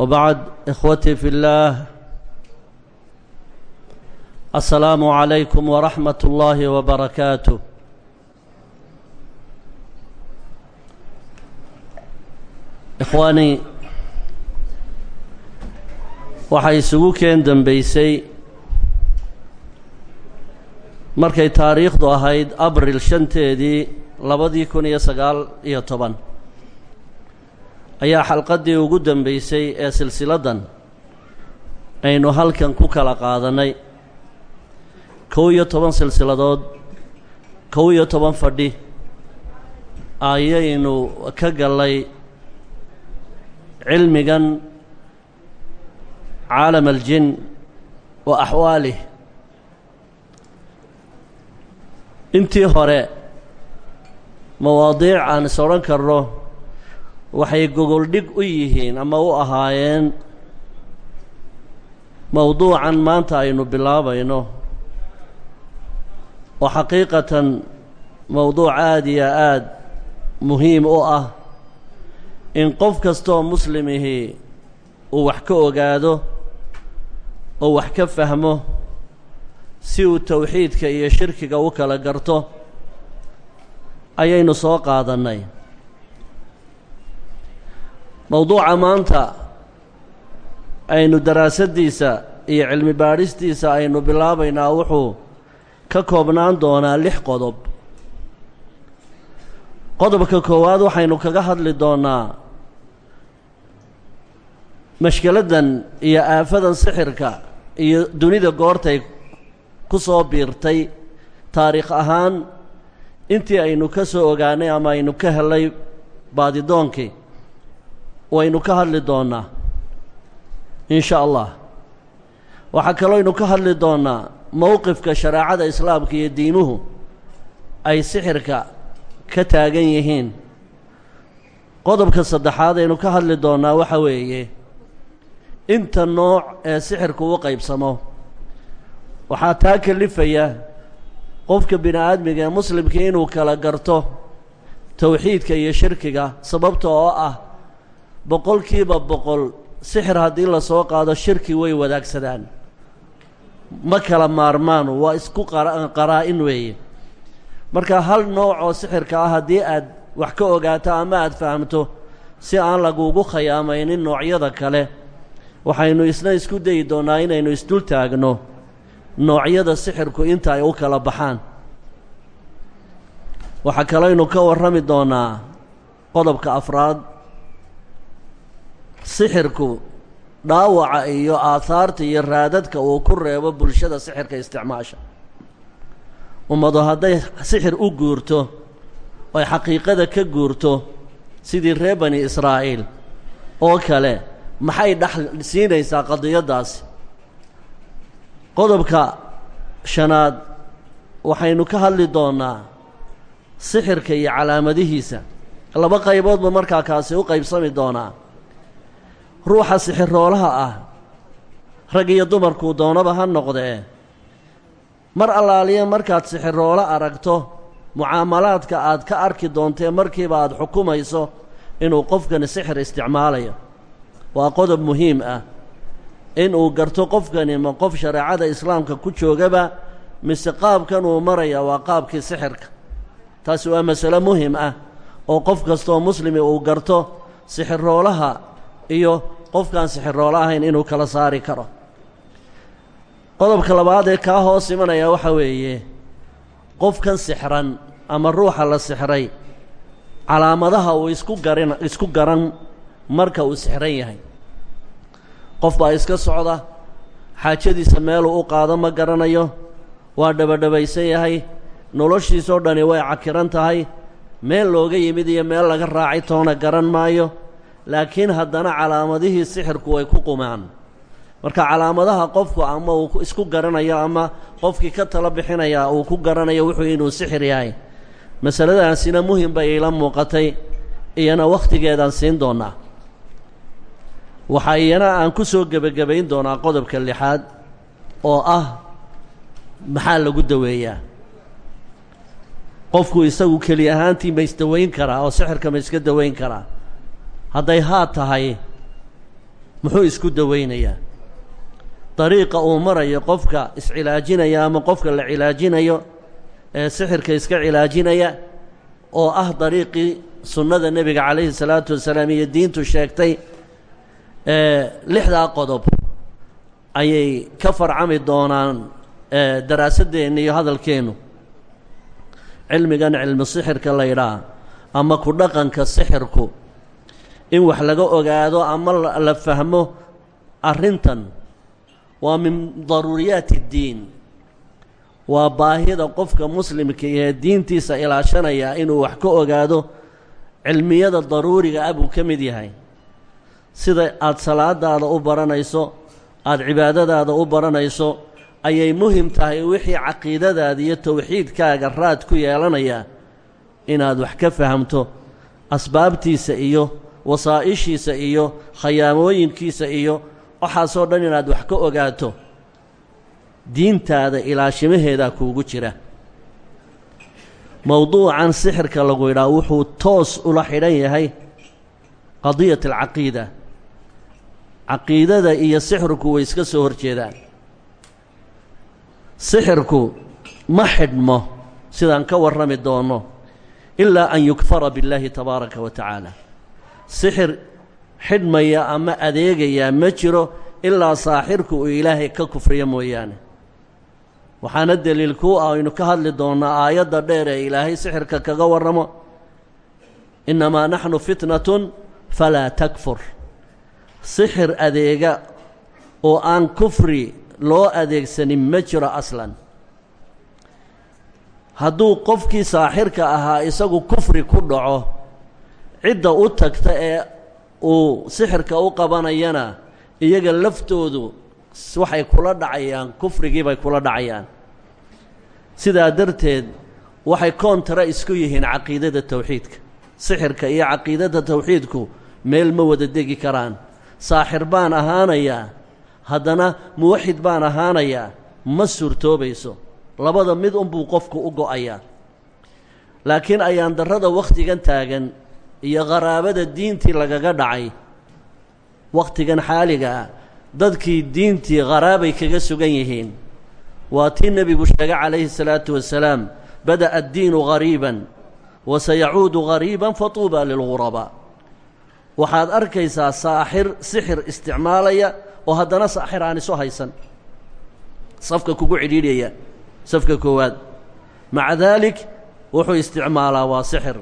wbacd ikhwatii fi اllaah asalaamu calaykum waraxmat اllahi wbarakaatu ikhwaani waxay isugu keen dembeysay markay taariikhdu ahayd abril shanteedii labadii kun iyo sagaal iyo toban ayaa xalqaddii ugu dembaysay ee silsiladdan aynu halkan ku kala qaadannay kow iyo toban silsiladood kow iyo toban fadhi ayaynu ka gallay cilmigan caalam aljin wa axwaalih. Intii hore mawaadiic aan is odhan karno waxay gogoldhig u yihiin ama u ahaayeen mowduucan maanta aynu bilaabayno oo xaqiiqatan mowduuc aad iyo aad muhiim u ah in qof kastooo muslimihii uu wax ka ogaado oo wax ka fahmo si uu towxiidka iyo shirkiga u kala garto ayaynu soo qaadannay mowduuca maanta aynu daraasaddiisa iyo cilmi baadhistiisa aynu bilaabaynaa wuxuu ka koobnaan doonaa lix qodob. Qodobka koowaad waxaynu kaga hadli doonnaa mashkeladdan iyo aafadan sixirka iyo dunida goortay ku soo biirtay taariikh ahaan. Intii aynu ka soo ogaanay ama aynu ka helay baadidoonkii waynu ka hadli doonnaa in sha allah waxaa kalooynu ka hadli doonnaa mowqifka shareecada islaamka iyo diimuhu ay sixirka ka taagan yihiin. Qodobka saddexaad aynu ka hadli doonnaa waxa weeye inta nooc ee sixirku u qaybsamo. Waxaa taa kalifaya qofka bini aadmiga ee muslimkii inuu kala garto towxiidka iyo shirkiga sababta oo ah boqolkiiba boqol sixir haddii la soo qaado shirki way wadaagsadaan. Ma kala maarmaanu waa isku qaraa-in weeye. Marka hal nooc oo sixirka ah haddii aad wax ka ogaato ama aad fahamto si aan lagugu khayaamaynin noocyada kale waxaynu isna isku dayi doonnaa inaynu isdul taagno noocyada sixirku inta ay u kala baxaan. Waxaa kaleynu ka warrami doonnaa qodobka afraad sixirku dhaawaca iyo aahaarta iyo raadadka uu ku reebo bulshada sixirka isticmaasha. Ummadu hadday sixir u guurto oy xaqiiqada ka guurto sidii reer bani israa'iil oo kale maxay dhex siinaysaa qadiyaddaasi qodobka shanaad waxaynu ka hadli doonnaa sixirka iyo calaamadihiisa. Laba qayboodba markaa kaasi u qaybsami doonaa ruuxa sixiroolaha ah. Rag iyo dumarkuu doonaba ha noqdee. Mar allaaliya markaad sixiroolo aragto mucaamalaadka aad ka arki doontee markiiba aad xukumayso inuu qofkani sixir isticmaalayo. Waa qodob muhiim ah. Inuu garto qofkani ma qof shareecada islaamka ku joogaba mise qaabkan uu maraya waa qaabkii sixirka. Taasi waa masale muhiim ah oo qof kastoo muslimi uu garto sixiroolaha iyo qofkaan sixiroolo ahayn inuu kala saari karo. Qodobka labaad ee kaa hoos imanaya waxa weeye qofkan sixran ama ruuxa la sixray calaamadaha uu isku garin isku garan marka uu sixran yahay. Qof baa iska socda xaajadiisa meeluu u qaado ma garanayo waa dhabadhabaysan yahay noloshiisoo dhani way cakiran tahay meel looga yimid iyo meel laga raacay toona garan maayo laakiin haddana calaamadihii sixirku way ku qumaan. Marka calaamadaha qofku ama uu isku garanayo ama qofkii ka tala bixinaya uu ku garanayo wuxuu inuu sixir yahay. Masaladaasina muhiim bay ila muuqatay iyana wakhtigeedaan siin doonaa. Waxaa iyana aan ku soo gebagabayn doonaa qodobka lixaad oo ah maxaa lagu daweeyaa? Qofku isagu keli ahaantii ma isdawayn karaa oo sixirka ma iska dawayn karaa hadday haa tahay muxuu isku dawaynayaa? Dariiqa uu marayo qofka iscilaajinaya ama qofka la cilaajinayo ee sixirka iska cilaajinaya oo ah dariiqii sunnada nebiga calayhi salaatu wasalaam iyo diintu sheegtay lixdaa qodob ayay ka farcami doonaan daraasadeenna iyo hadalkeennu. Cilmigan cilmi sixirka la yidhaah ama ku dhaqanka sixirku in wax laga ogaado ama la fahmo arrintan. Waa min daruuriyaati اddiin waa baahida qofka muslimka ee diintiisa ilaashanaya inuu wax ka ogaado cilmiyada daruuriga ah buu ka mid yahay. Sida aad salaadaada u baranayso aada cibaadadaada u baranayso ayay muhiim tahay wixii caqiidadaada iyo towxiidkaaga raad ku yeelanaya inaad wax ka fahamto asbaabtiisa iyo wasaa'ishiisa iyo khayaamooyinkiisa iyo waxaasoo dhan inaad wax ka ogaato diintaada ilaashimaheedaa kuugu jira. Mowduucan sixirka lagu yidhaah wuxuu toos ula xidhan yahay qadiyat alcaqiida. Caqiidada iyo sixirku way iska soo hor jeedaan sixirku ma xidhmo sidaan ka warrami doonno ilaa an yukfara billaahi tabaaraka wa tacaala sixir xidhmaya ama adeegayaa ma jiro ilaa saaxirku uu ilaahay ka kufriyo mooyaane. Waxaana deliil kuu ah aynu ka hadli doonnaa aayadda dheer ee ilaahay sixirka kaga warramo innamaa naxnu fitnatun falaa takfur. Sixir adeega oo aan kufri loo adeegsanin ma jiro aslan. Hadduu qofkii saaxirka ahaa isagu kufri ku dhaco cidda u tagta ee uu sixirka u qabanayana iyaga laftoodu waxay kula dhacayaan kufrigii bay kula dhacayaan. Sidaa darteed waxay koontara isku yihiin caqiidada tawxiidka. Sixirka iyo caqiidada tawxiidku meel ma wada degi karaan. Saaxir baan ahaanayaa haddana muwaxid baan ahaanayaa ma suurtoobayso. Labada mid unbuu qofku u go'ayaa. Laakiin ayaan darrada wakhtigan taagan iyo qaraabada diintii lagaga dhacay. Wakhtigan xaaliga ah dadkii diintii qaraabay kaga sugan yihiin. Waa tii nebigu sheegay calayhi الsalaatu wasalaam bada'a addiinu gariiban wa sayacuudu gariiban fatuuba lilgurabaa waxaad arkaysaa saaxir sixir isticmaalaya oo haddana saaxir aan isu haysan. Safka kugu cidhiidhaya safka koowaad. Maca daalik wuxuu isticmaalaa waa sixir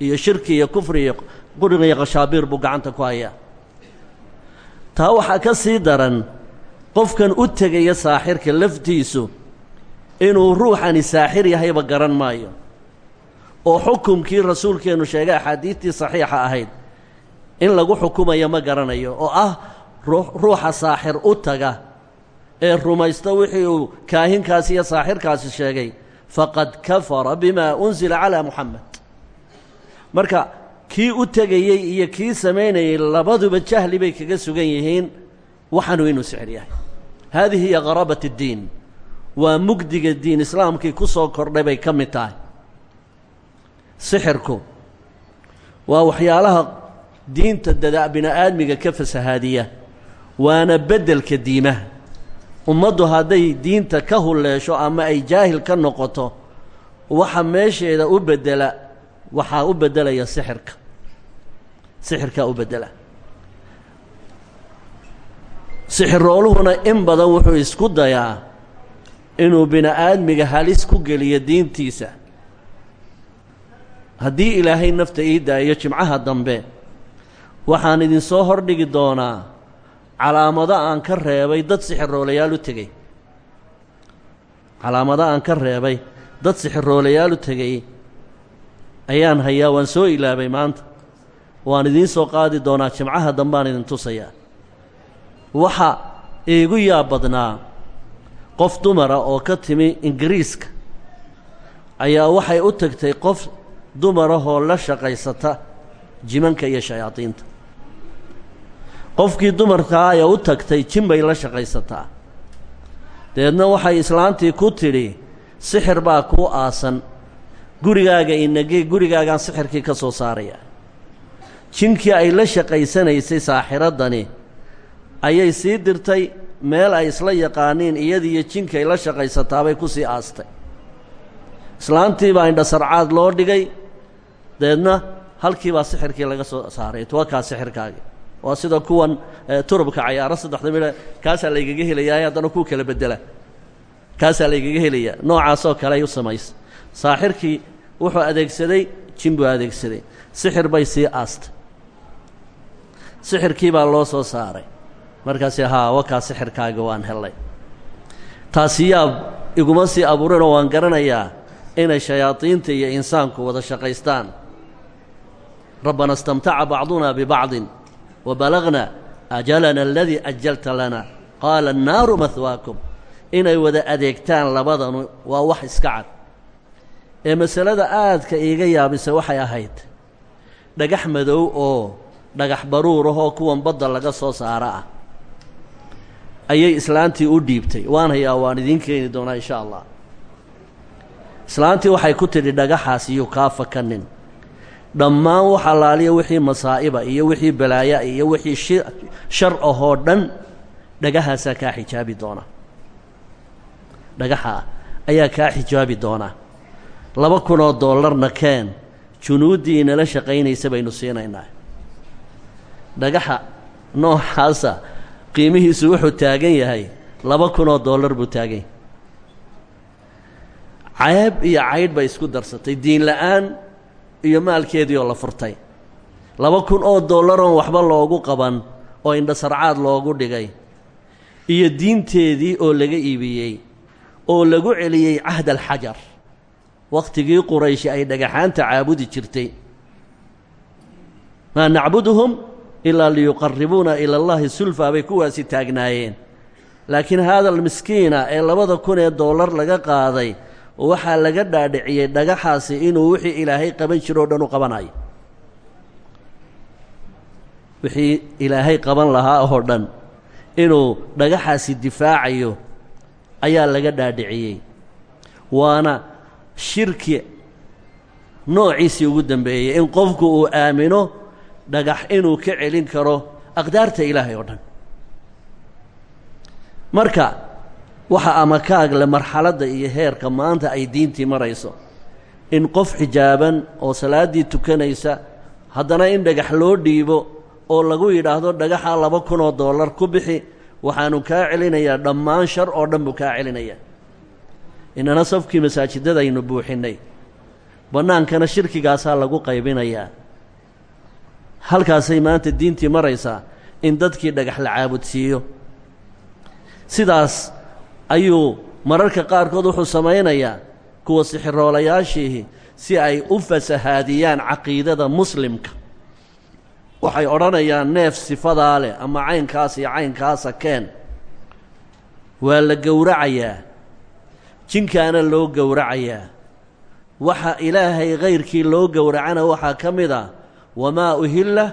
iyo shirki iyo kufri iyo quriga iyo qashaabiir buu gacanta ku hayaa. Taa waxaa ka sii daran qofkan u tegaya saaxirka laftiisu inuu ruuxani saaxir yahayba garan maayo. Oo xukumkii rasuulkeennu sheegay axaadiidtii saxiixa ahayd in lagu xukumayo ma garanayo oo ah ruuxa saaxir u taga ee rumaysta wixii uu kaahinkaasi iyo saaxirkaasi sheegay faqad kafara bimaa unsila calaa muxamed marka kii u tegayey iyo kii samaynayey labaduba jahli bay kaga sugan yihiin waxaanu inuu sixir yahay. Haadihi hiya qarabat اddiin waa mugdiga diin islaamkii ku soo kordhay bay ka mid tahay. Sixirku waa waxyaalaha diinta dadaa bini-aadmiga ka fasahaadiya waana beddelka diimaha. Ummaddu hadday diinta ka hulleesho ama ay jaahil ka noqoto waxa meesheeda u beddela waxaa u beddelaya sixirka. Sixirkaa u beddela. Sixirooluhuna in badan wuxuu isku dayaa inuu bini-aadmiga halis ku geliyo diintiisa. Haddii ilaahay nafta ii daayo jimcaha dambe waxaan idin soo hordhigi doonaa calaamado aan ka reebay dad sixiroolayaal u tegey. Calaamado aan ka reebay dad sixiroolayaal u tegey ayaan hayaa waan soo ilaabay maanta. Waan idiin soo qaadi doonaa jimcaha dambaan idin tusayaa. Waxa iigu yaab badnaa qof dumara oo ka timi ingiriiska ayaa waxay u tagtay qof dumarahoo la shaqaysata jimanka iyo shayaadiinta. Qofkii dumarkaa ayaa u tagtay jin bay la shaqaysataa. Dabeedna waxay islaantii ku tidhi sixir baa kuu aasan gurigaaga inagee gurigaagaan sixirkii ka soo saaraya. Jinkii ay la shaqaysanaysay saaxiraddani ayay sii dirtay meel ay isla yaqaaniin iyadiiyo jinkay la shaqaysataabay ku sii aastay. Islaantii baa indhasarcaad loo dhigay dabeedna halkii baa sixirkii laga soo saaray. Waa kaa sixirkaagi. Waa sida kuwan turubka cayaaro saddexda midha kaasaa laygaga helayaa haddana kuu kala bedela kaasaa laygaga helayaa. Noocaasoo kale ay u samaysa saaxirkii wuxuu adeegsaday jin adeegsaday. Sixir bay sii aastay sixirkii baa loo soo saaray. Markaasi haa wakaa sixirkaaga waan hellay taasi yaab iguma sii abuurinoo waan garanayaa inay shayaadiinta iyo insaanku wada shaqaystaan. Rabbana istamtaca bacduna bibacdin wa balagna ajalana aladii ajalta lana. Qaala annaaru mahwaakum inay wada adeegtaan labadanu waa wax iska cad ee masalada aadka iiga yaabisa waxay ahayd. Dhagax madow oo dhagax baruur ahoo kuwan badda laga soo saara ah. Ayay islaantii u dhiibtay. Waan hayaa waan idiin keeni doonaa insha allah. Islaantii waxay ku tidhi dhagaxaas iyuu kaa fakanin. Dhammaan wax allaaliya wixii masaa'iba iyo wixii balaaya iyo wixii shar ahoo dhan dhagahaasaa kaa xijaabi doona dhagaxa ayaa kaa xijaabi doonaa laba kunoo dollarna keen junuuddii inala shaqaynaysa baynu siinaynaa. Dhagaxa noocaasa qiimihiisu wuxuu taagan yahay laba kunoo dollar buu taagan yahay. Ceeb iyo caydh bay isku darsatay diin la'aan iyo maalkeedii oo la furtay. Laba kun oo dollaroon waxba loogu qaban oo indhasarcaad loogu dhigay. Iyo diinteedii oo laga iibiyey oo lagu celiyey cahd alxajar wakhtigii qurayshi ay dhagaxaanta caabudi jirtay. Maa nacbuduhum ilaa liyuqaribuuna ila allahi sulfa bay kuwaasi taagnaayeen. Laakiin haada almiskiina ee labada kun ee dollar laga qaaday waxaa laga dhaadhiciyey dhagaxaasi inuu wixii ilaahay qaban jiro dhan u qabanayo. Wixii ilaahay qaban lahaa oo dhan inuu dhagaxaasi difaacayo ayaa laga dhaadhiciyey waana shirki noociisii ugu dambeeyey in qofku uu aamino dhagax inuu ka celin karo aqdaarta ilaahay oo dhan. Marka waxa ama kaagle marxaladda iyo heerka maanta ay diintii marayso in qof xijaaban oo salaaddii tukanaysa haddana in dhagax loo dhiibo oo lagu yidhaahdo dhagaxa laba kunoo dollar ku bixi waxaanu kaa celinayaa dhammaan shar oo dhan buu kaa celinayaa inana safkii masaajidadaynu buuxinnay. Bannaankana shirkigaasaa lagu qaybinayaa. Halkaasay maanta diintii maraysaa in dadkii dhagax la caabudsiiyo. Sidaas ayuu mararka qaarkood wuxuu samaynayaa kuwa sixiroolayaashiihi si ay u fasahaadiyaan caqiidada muslimka. Waxay odhanayaan neef sifadaa leh ama caynkaas iyo caynkaasa keen. Waa la gowracayaa jinkaana loo gowracayaa. Waxa ilaahay kayrkii loo gowracana waxaa ka mid a wamaa uhilla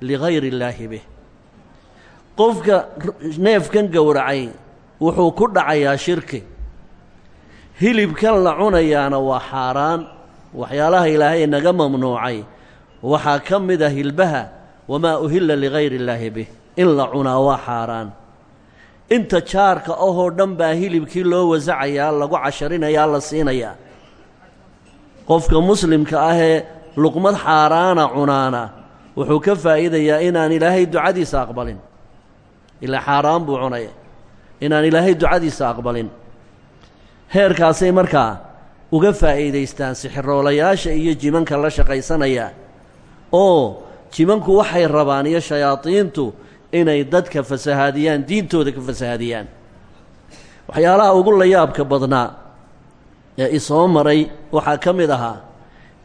ligayri illaahi bih. Qofka neefkan gowracay wuxuu ku dhacayaa shirki. Hilibkan la cunayaana waa xaaraan. Waxyaalaha ilaahay naga mamnuucay. Waxaa ka mid a hilbaha wamaa uhilla ligayri illaahi bih. In la cunaa waa xaaraan inta jaarka ahoo dhan baa hilibkii loo wasacayaa lagu casharinayaa la siinayaa. Qofka muslimka ahee luqmad xaaraana cunaana wuxuu ka faa'iidayaa inaan ilaahay ducadiisa aqbalin. Ilaa xaaraan buu cunaya. Inaan ilaahay ducadiisa aqbalin. Heerkaasay markaa uga faa'iidaystaan sixiroolayaasha iyo jimanka la shaqaysanaya oo jimanku waxay rabaan iyo shayaadiintu inay dadka fasahaadiyaan diintooda ka fasahaadiyaan. Waxyaalaha ugu layaabka badnaa ee isoo maray waxaa ka mid ahaa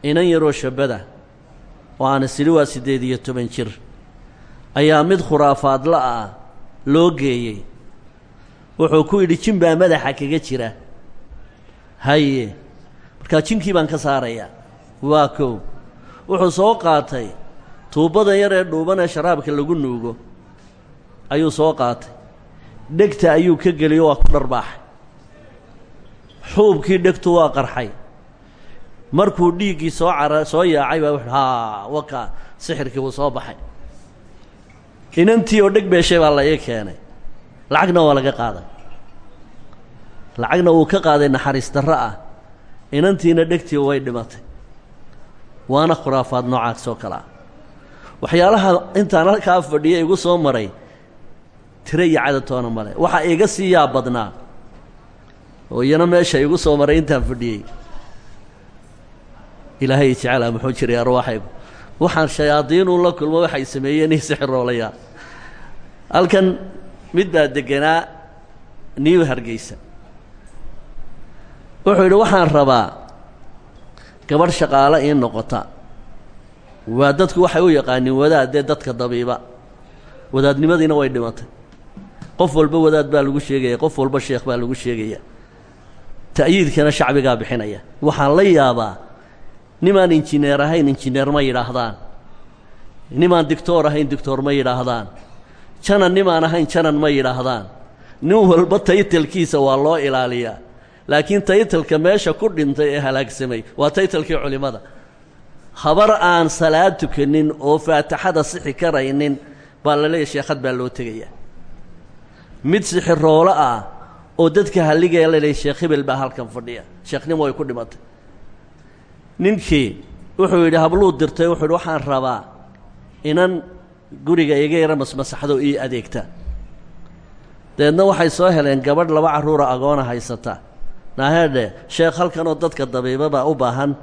inan yaroo shabbada oo aana sili waa siddeed iyo toban jir ayaa mid khuraafaadla ah loo geeyey. Wuxuu ku yidhi jin baa madaxa kaga jira. Haye markaa jinkii baan ka saarayaa waa kow. Wuxuu soo qaatay tuubbadan yar ee dhuuban ee sharaabka lagu nuugo ayuu soo qaatay. Dhegta ayuu ka geliyo waa ku dharbaaxay. Xuubkii dhegtu waa qarxay. Markuu dhiiggii soo cara soo yaacay baa wuxu haa waka sixirkii wuu soo baxay. Inantii oo dheg beeshay baa la ii keenay. Lacagna waa laga qaaday. Lacagna wuu ka qaaday naxariis darro ah. Inantiina dhegtii way dhimatay. Waana khuraafaad noocaas oo kale ah. Waxyaalaha intaan halkaa fadhiya igu soo maray tiro iyo cadatoona male waxaa iga sii yaab badnaa. Oo iyana meesha igu soo maray intaan fadhiyey. Ilaahay jecela muxuu jiray arwaaxaygu. Waxaan shayaadiinuu la kulmo waxay sameeyeen ii halkan mid baa deganaa new hargeysa. Wuxuu yidhi waxaan rabaa gabadh shaqaale ii noqota. Waa dadku waxay u yaqaaniin wadaad dee dadka dabiiba. Wadaadnimadiina way dhimatay qof walba wadaad baa lagu sheegaya qof walba sheekh baa lagu sheegaya. Ta'yiidkana shacbigaa bixinaya. Waxaan la yaabaa nimaan injineer ahayn injineer ma yidhaahdaan. Nimaan dictoor ahayn dictoor ma yidhaahdaan. Janan nimaan ahayn janan ma yidhaahdaan. Nin walba taytalkiisa waa loo ilaaliyaa. Laakiin taytalka meesha ku dhintay ee halaagsamay waa taytalkii culimmada habar aan salaad tukanin oo faataxada sixi karaynin baa la sheekhad baa loo tegayaa mid sixiroolo ah oo dadka halligaya la sheekh hebel baa halkan fadhiya. Sheekhnimo ay ku dhimatay. Ninkii wuxuu yidhi habluu dirtay wuxuu yidhi waxaan rabaa inan guriga iga yara masmasaxdo ii adeegta. Dabeedna waxay soo heleen gabadh laba carruura agoona haysata. Naaheedhe sheekh halkanoo dadka dabiibaba u baahan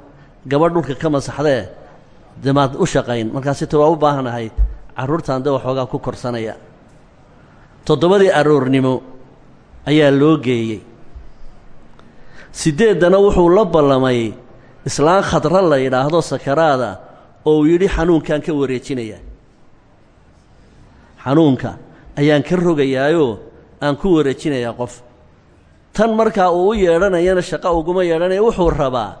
gabadh dhulka ka masaxdee dee maad u shaqayn. Markaasita waa u baahanahay carruurtaan de waxoogaa ku korsanaya toddobadii aroornimo ayaa loo geeyey. Siddeeddana wuxuu la ballamay islaan khadra la yidhaahdo sakaraada oo uu yidhi xanuunkaan ka wareejinayaa xanuunka ayaan ka rogayaayoo aan ku wareejinayaa qof. Tan markaa uu u yeedhanayana shaqo uguma yeedhanaya wuxuu rabaa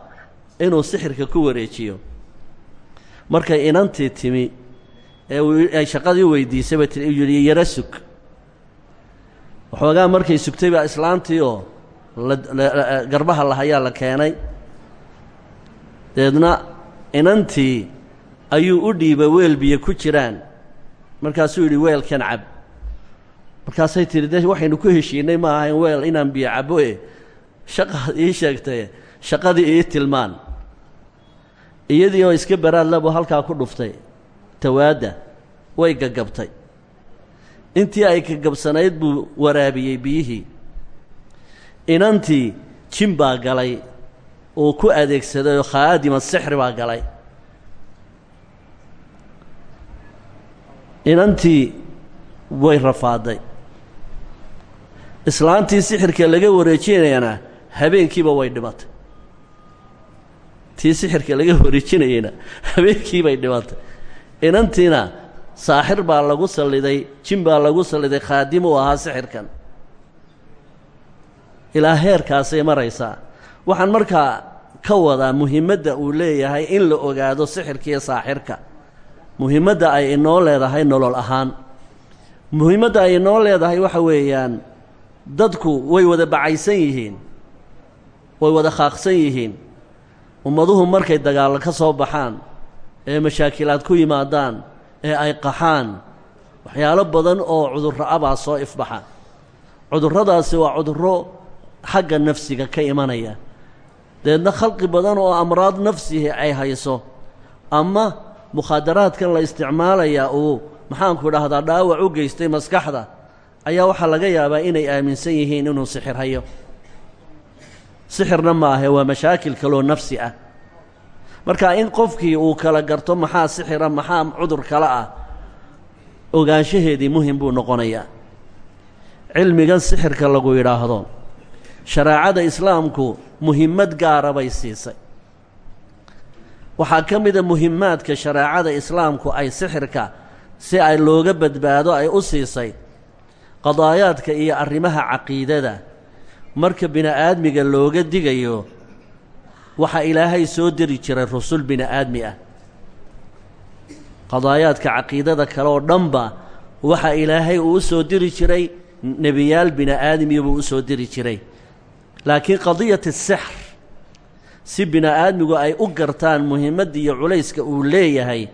inuu sixirka ku wareejiyo. Markay inantii timi ee ay shaqadii weydiisay bay tii yidhi yara sug waxoogaa markay sugtay baa islaantii oo garbaha lahayaa la keenay. Deedna inantii ayuu u dhiibay weel biyo ku jiraan. Markaasuu yidhi weelkan cab. Markaasay tidhi de waxaynu ku heshiinay ma ahayn weel inaan biyo cabbo e shaqaad ii sheegtaye shaqadii ii tilmaan. Iyadii oo iska baraadlabuu halkaa ku dhuftay. Tawaadda way gagabtay intii ay gagabsanayd buu waraabiyey biyihii. Inantii jin baa galay uu ku adeegsaday oo khaadima sixri baa galay. Inantii way rafaaday. Islaantii sixirka laga wareejinayana habeenkiiba way dhimatay. Tii sixirka laga wareejinayeyna habeenkiibay dhimatay. Inantiina saaxir baa lagu salliday jin baa lagu salliday khaadim uu ahaa sixirkan. Ilaa heerkaasay maraysaa. Waxaan markaa ka wadaa muhimadda uu leeyahay in la ogaado sixirka iyo saaxirka. Muhimadda ay inoo leedahay nolol ahaan. Muhimadda ay inoo leedahay waxa weeyaan dadku way wada bacaysan yihiin way wada khaaqsan yihiin. Ummaduhu markay dagaallo ka soo baxaan ee mashaakilaad ku yimaadaan ee ay qaxaan. Waxyaalo badan oo cudurro abaa soo ifbaxa. Cudurradaasi waa cudurro xagga nafsiga ka imanaya. Dabeedna khalqi badan oo amraad nafsihi ay hayso. Ama mukhaadaraadkan la isticmaalayaa uu maxaanku idhaahdaa dhaawac u geystay maskaxda ayaa waxaa laga yaabaa inay aaminsan yihiin inuu sixir hayo. Sixirna ma ahe waa mashaakil kaloo nafsi ah marka in qofkii uu kala garto maxaa sixira maxaa cudur kale ah? Ogaanshaheedii muhiim buu noqonayaa. Cilmigan sixirka lagu yidhaahdo shareecada islaamku muhimmad gaara bay siisay. Waxaa ka mida muhimaadka shareecada islaamku ay sixirka si ay looga badbaado ay u siisay qadaayaadka iyo arrimaha caqiidada. Marka bini-aadmiga looga digayo waxaa ilaahay soo diri jiray rusul bini-aadmi ah. Qadaayaadka caqiidada kale oo dhanba waxaa ilaahay uu u soo diri jiray nebiyaal bini-aadmiya buu u soo diri jiray. Laakiin qadiyat asixr si bini-aadmigu ay u gartaan muhiimadda iyo culayska uu leeyahay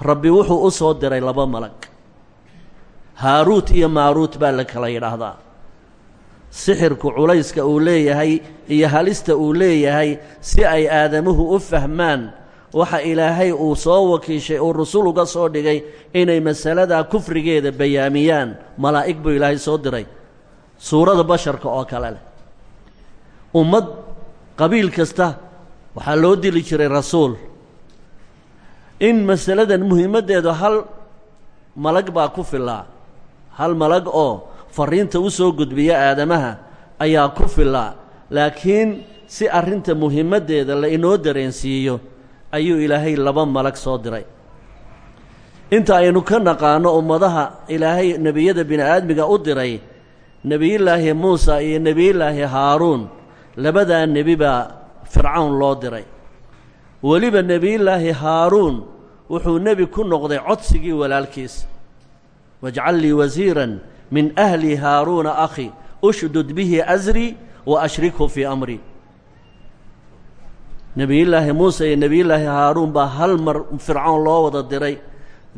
rabbi wuxuu u soo diray laba malag. Haaruut iyo maaruut baa la kala yidhaahdaa sixirku culayska uu leeyahay iyo halista uu leeyahay si ay aadamuhu u fahmaan. Waxa ilaahay uu soo wakiishay uu rusul uga soo dhigay inay masaladaa kufrigeeda bayaamiyaan. Malaa'ig buu ilaahay soo diray. Suurada basharka oo kale leh. Ummad qabiil kasta waxaa loo dili jiray rasuul. In masaladan muhiimaddeedu hal malag baa ku filaa hal malag oo fariinta u soo gudbiya aadamaha ayaa ku filaa laakiin si arrinta muhiimaddeeda la inoo dareensiiyo ayuu ilaahay laba malag soo diray. Inta aynu ka naqaano ummadaha ilaahay nebiyada bini aadmiga u diray nebiyullaahi muusa iyo nebiyullaahi haaruun labadaa nebi baa fircawn loo diray. Weliba nebiyullaahi haaruun wuxuu nebi ku noqday codsigii walaalkiis. Wajcal lii wasiiran min ahli haaruuna akhi ushdud bihi asrii wa ashrikhu fii amri. Nebiyullaahi muuse iyo nebiyullaahi haaruun baa hal mar fircoon loo wada diray.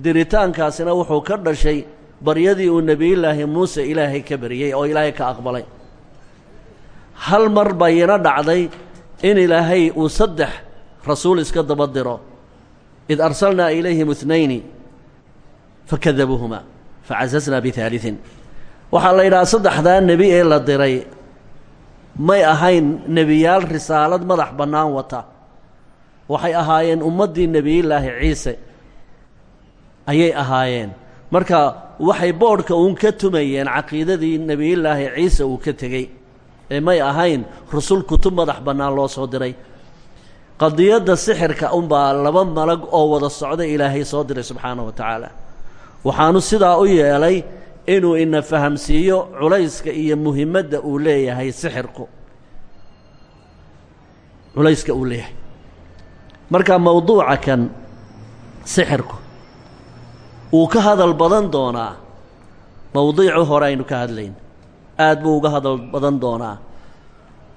Diritaankaasina wuxuu ka dhashay baryadii uu nebiyullaahi muuse ilaahay ka baryey oo ilaahay ka aqbalay. Hal mar bayina dhacday in ilaahay uu saddex rasuul iska daba diro. Id arsalnaa ilayhim itnayni fakadabuuhuma facasasnaa bihaaliin waxaa la yidhaha saddexdaa nebi ee la diray. May ahayn nebiyaal risaalad madax bannaan wata. Waxay ahaayeen ummaddii nebiyullaahi ciise. Ayay ahaayeen. Marka waxay boodhka uun ka tumayeen caqiidadii nebiyullaahi ciise uu ka tegey. Ee may ahayn rusul kutub madax bannaan loo soo diray. Qadiyadda sixirka unbaa laba malag oo wada socda ilaahay soo diray subxaanahu wa tacaala. Waxaanu sidaa u yeelay inuu ina fahamsiiyo culayska iyo muhimadda uu leeyahay sixirku. Culayska uu leeyahay. Marka mawduuca kan sixirku wuu ka hadal badan doonaa mawdiicu hore aynu ka hadlayn aad buu uga hadal badan doonaa.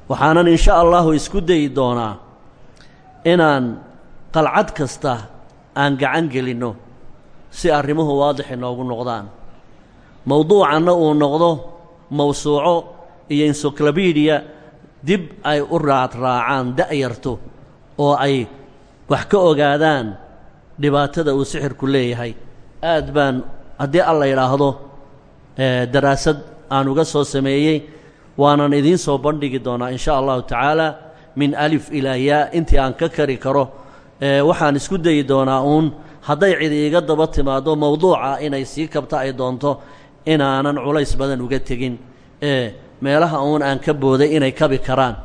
Waxaanan insha allahu isku dayi doonaa inaan qalcad kasta aan gacan gelinno si arrimuhu waadix inoogu noqdaan mowduucanna uu noqdo mawsuuco iyo encyclobidiya dib ay u raacraacaan da'yartu oo ay wax ka ogaadaan dhibaatada uu sixirku leeyahay. Aad baan haddii alla yidhaahdo daraasad aan uga soo sameeyey waanan idiin soo bandhigi doonaa in sha allahu tacaala min alif ilaa yaa intii aan ka kari karo. Waxaan isku dayi doonaa uun. Hadday cid iiga daba timaaddo mowduuca inay sii kabta ay doonto inaanan culays badan uga tegin ee meelaha uun aan ka booday inay kabi karaan.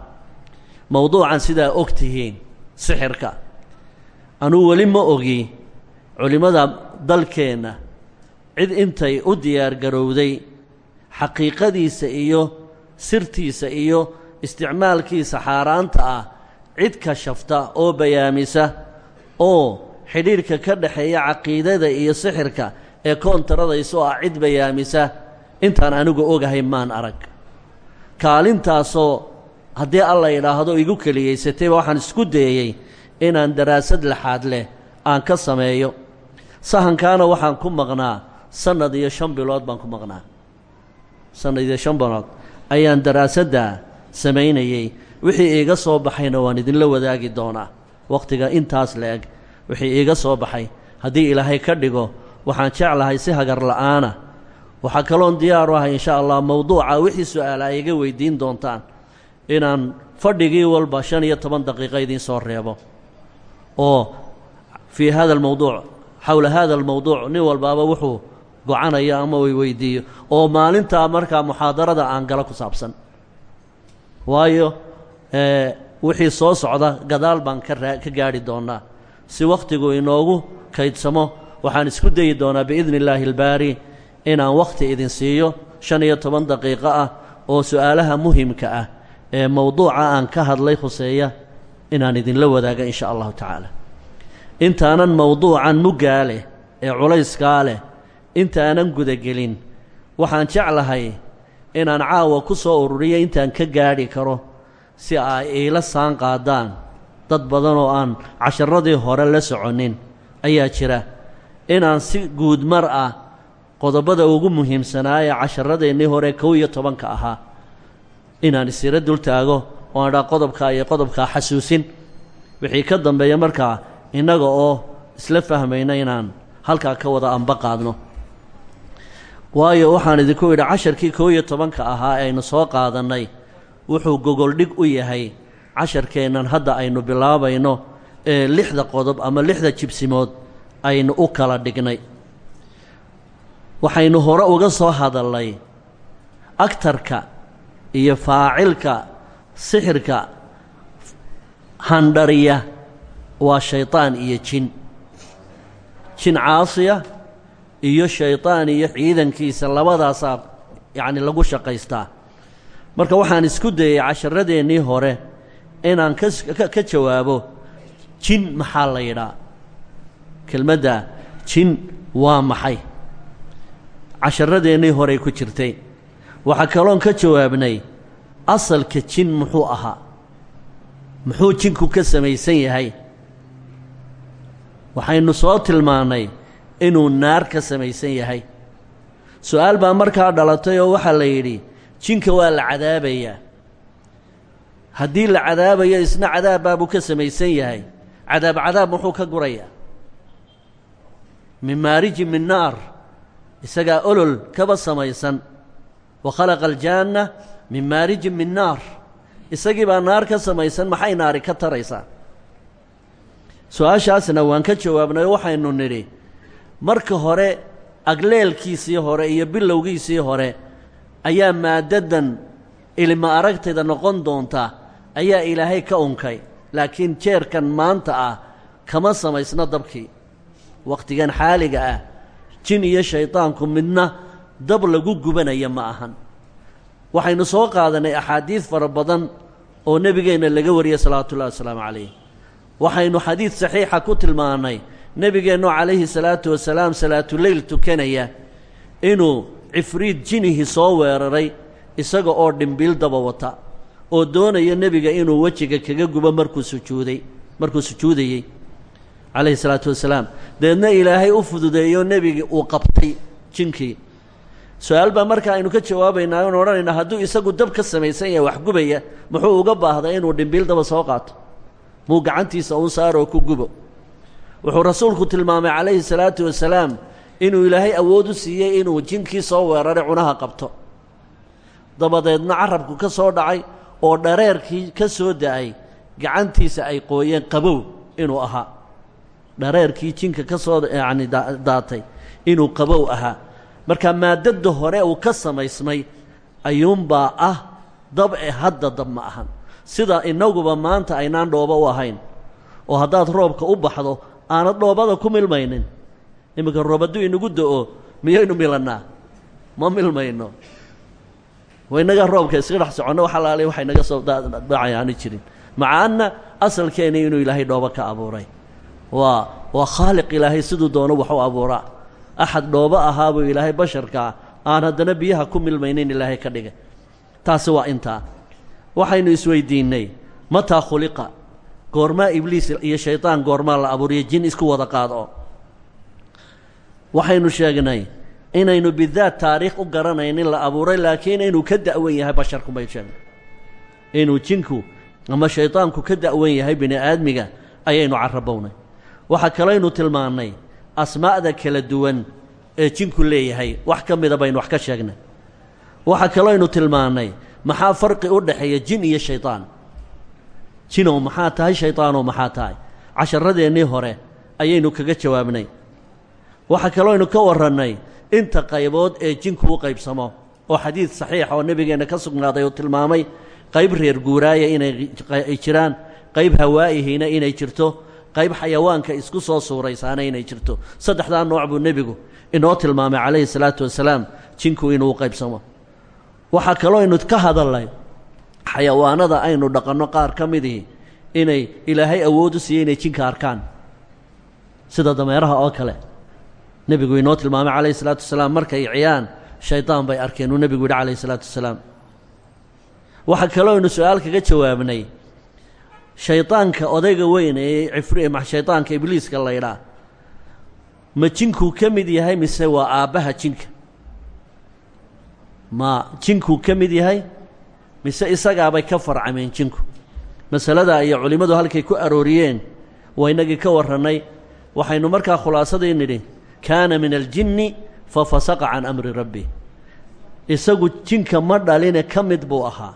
Mowduucan sidaa og tihiin sixirka. Anuu weli ma ogi culimmada dalkeenna cid intay u diyaargarowday xaqiiqadiisa iyo sirtiisa iyo isticmaalkiisa xaaraanta ah cid kashafta oo bayaamisa oo xidhiidhka ka dhexeeya caqiidada iyo sixirka ee koontaradayso ah cid bayaamisa intaan anigu ogahay maan arag. Kaalintaasoo haddii alla yidhaahdo igu keliyaysatayba waxaan isku dayey inaan daraasad laxaad leh aan ka sameeyo. Sahankaana waxaan ku maqnaa sannad iyo shan bilood baan ku maqnaa. Sannad iyo shan bilood ayaan daraasadda samaynayey wixii iiga soo baxayna waan idinla wadaagi doonaa. Wakhtiga intaas la eg wixii iiga soo baxay haddii ilaahay ka dhigo waxaan jeclahay si hagar la'aana. Waxaa kaloon diyaaru ahay insha allah mowduuca wixii su'aala ay iga weydiin doontaan inaan fadhigii walba shan iyo toban daqiiqo idiin soo reebo. Oo fii hada almowduuc xowla hada almowduuc nin walbaaba wuxuu gocanayo ama way weydiiyo. Oo maalintaa markaa muxaadarada aan galo ku saabsan. Waayo wixii soo socda gadaal baan ka raa doonaa. Si wakhtigu inoogu kaydsamo waxaan isku dayi doonaa biidni illaahi albaari inaan wakhti idin siiyo shan iyo toban daqiiqo ah oo su'aalaha muhimka ah ee mowduuca aan ka hadlay khuseeya inaan idinla wadaaga in sha allahu tacaala. Intaanan mowduucan muggaa leh ee culayskaa leh intaanan gudagelin waxaan jeclahay inaan caawa ku soo ururiyo intaan ka gaadhi karo si ay iila saan qaadaan. Dad badan oo aan casharadii hore la soconin ayaa jira inaan si guudmar ah qodobada ugu muhiimsanaa ee casharadeenii hore kow iyo tobanka ahaa. Inaan isira dul taago oo aan dhaa iyo qodobkaa xasuusin. Wixii ka dambeeya markaa innaga oo isla fahmayna inaan halkaa ka wada anba qaadno. Waayo waxaan idinku idhi casharkii kow iyo tobanka ahaa ee aynu soo qaadannay. Wuxuu gogoldhig u yahay casharkeennan hadda aynu bilaabayno ee lixda qodob ama lixda jibsimood aynu u kala dhignay. Waxaynu hore uga soo hadalnay agtarka iyo faacilka sixirka handhariya waa shayطaan iyo jin. Jin caasiya iyo shayطaan iyo ciidankiisa labadaasaa yacni lagu shaqaystaa. Marka waxaan isku dayey casharadeenii hore inaan ka jawaabo jin maxaa la yidhaa kelmadda jin waa maxay? Casharadeenii horey ku jirtay. Waxaa kaloon ka jawaabnay asalka jin muxuu ahaa. Muxuu jinku ka samaysan yahay. Waxaynu soo tilmaannay inuu naar ka samaysan yahay. Su'aal baa markaa dhalatay oo waxaa la yidhi jinka waa la cadaabayaa haddii la cadaabayo isna cadaab baabuu ka samaysan yahay. Cadaab cadaab muxuu ka gurayaa min maariji min naar isagaa olol kaba samaysan. Wa khalaqa aljaanna min maarijin min naar isagii baa naar ka samaysan maxay naari ka taraysaa? Su'aashaasna waan ka jawaabnay waxaynu nidhi marka hore agleelkiisii hore iyo bilowgiisii hore ayaa maaddadan ilma aragtayda noqon doonta ayaa ilaahay ka unkay. Laakiin jeerkan maanta ah kama samaysno dabkii wakhtigan xaaliga ah jin iyo shaydaanku midna dab lagu gubanaya ma ahan. Waxaynu soo qaadanay axaadiid fara badan oo nebigeenna laga wariyey salawaatu ullahi wasalaamu calayh waxaynu xadiid saxiixa ku tilmaannay nebigeennu calayhi salaatu wasalaam salaatuleyl tukanaya inuu cifriid jinihii soo weeraray isaga oo dhimbiil daba wata oo doonaya nebiga inuu wejiga kaga gubo markuu sujuuday markuu sujuudayey calayhi salaatu wasalaam. Deedna ilaahay u fududeeyo nebigii uu qabtay jinkii. Su'aal baa marka aynu ka jawaabaynaa oon odhanaynaa hadduu isagu dab ka samaysan yahay wax gubaya muxuu uga baahday inuu dhimbiil daba soo qaato? Muu gacantiisa uun saaroo ku gubo? Wuxuu rasuulku tilmaamay calayhi salaatu wasalaam inuu ilaahay awood u siiyey inuu jinkii soo weeraray cunaha qabto. Dabadeedna carabku ka soo dhacay oo dhareerkii ka soo da'ay gacantiisa ay qooyeen qabow inuu ahaa dhareerkii jinka ka soo yacni daatay inuu qabow ahaa. Marka maadada hore uu ka samaysmay ayuunbaa ah dab e hadda dab ma ahan. Sida inaguba maanta aynaan dhoobo u ahayn oo haddaad roobka u baxdo aanad dhoobada ku milmaynin. Iminka roob hadduu inagu do-o miyaynu milannaa? Ma milmayno. Waynaga roobka iska dhex soconno wax alaale waxay naga soo dacay aanu jirin. Maca anna inuu ilaahay dhoobo ka abuuray waa waa khaaliq ilaahay siduu doono wax u abuuraa. Axad dhoobo ahaabuu ilaahay basharkaa aan haddana biyaha ku milmaynin ilaahay ka dhigay. Taasi waa intaa. Waxaynu isweydiinnay mataa khuliqa? Goormaa ibliis iyo shaydaan goormaa la abuuriyo jin isku wada qaado. Waxaynu sheegnay inaynu bidaat taariikh u garanayn in la abuuray laakiin inuu ka da'wan yahay basharku bay sheegnay. Inuu jinku ama shaydaanku ka da'wan yahay bini aadmiga ayaynu carrabownay waxaa kalaynu tilmaannay asmaa'da kala duwan ee jinku leeyahay wax ka mida baynu wax ka sheegnay. Waxaa kalaynu tilmaannay maxaa farqi u dhexeeya jin iyo shaydaan jinow maxaa tahay shaydaanow maxaa tahay? Casharradeennii hore ayaynu kaga jawaabnay. Waxaa kalooynu ka warrannay inta qaybood ee jinku u qaybsamo oo xadiid saxiixa oo nebigeenna ka sugnaaday oo tilmaamay qayb reer guuraaya inay jiraan qayb hawaa'ihiina inay jirto qayb xayawaanka isku soo suuraysaana inay jirto. Saddexdaa nooc buu nebigu inoo tilmaamay calayhi salaatu wasalaam jinku inuu qaybsamo. Waxaa kaloo aynu ka hadalnay xayawaanada aynu dhaqanno qaar ka midii inay ilaahay awood u siiyey inay jinka arkaan. Sida dameeraha oo kale nebigu inoo tilmaamay calayhi salaatu wasalaam markay ciyaan shaydaan bay arkeen uu nebigu yidhi calayhi salaatu wasalaam. Waxaa kaloo aynu su'aal kaga jawaabnay shaydaanka odayga weyn ee shaydaanka ibliiska laydhaa ma jinkuu ka mid yahay mise waa aabbaha jinka? Ma jinkuu ka mid yahay mise isagaabay ka farcameen jinku? Masalada iyo culimmadu halkay ku arooriyeen waa inagii ka warrannay waxaynu markaa khulaasadii nidhi kaana min aljinni fa fasaqa can amri rabbi. Isagu jinka ma dhaline ka mid buu ahaa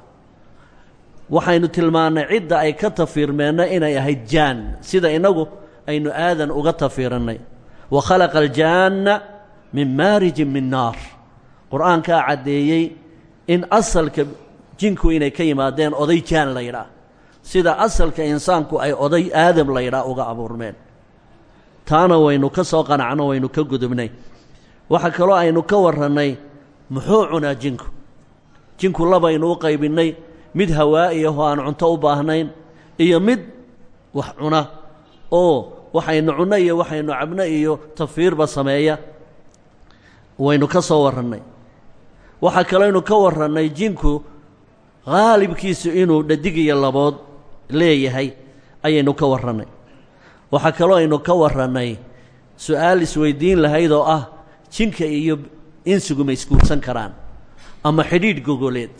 waxaynu tilmaannay cidda ay ka tafiirmeenna inay ahayd jaan. Sida innagu aynu aadan uga tafiirannay. Wa khalaqa aljaanna min maarijin min naar. Qur'aankaa caddeeyey in asalka jinku inay ka yimaadeen oday jaan la yidhaah. Sida asalka insaanku ay oday aadam la yidhaah uga abuurmeen. Taana waynu ka soo qanacno waynu ka gudubnay. Waxaa kaloo aynu ka warrannay muxuu cunaa jinku? Jinku labaynu u qaybinnay mid hawaa'iyaho aan cunto u baahnayn iyo mid wax cuna oo waxaynu cunno iyo waxaynu cabno iyo tafiirba sameeya waynu ka soo warrannay waxaa kalooynu ka warrannay jinku haalibkiisu inuu dhadig iyo labood leeyahay ayaynu ka warrannay waxaa kaloo aynu ka warrannay su'aal isweydiin lahayd oo ah jinka iyo insigu ma isguursan karaan ama xidhiidh gogoleed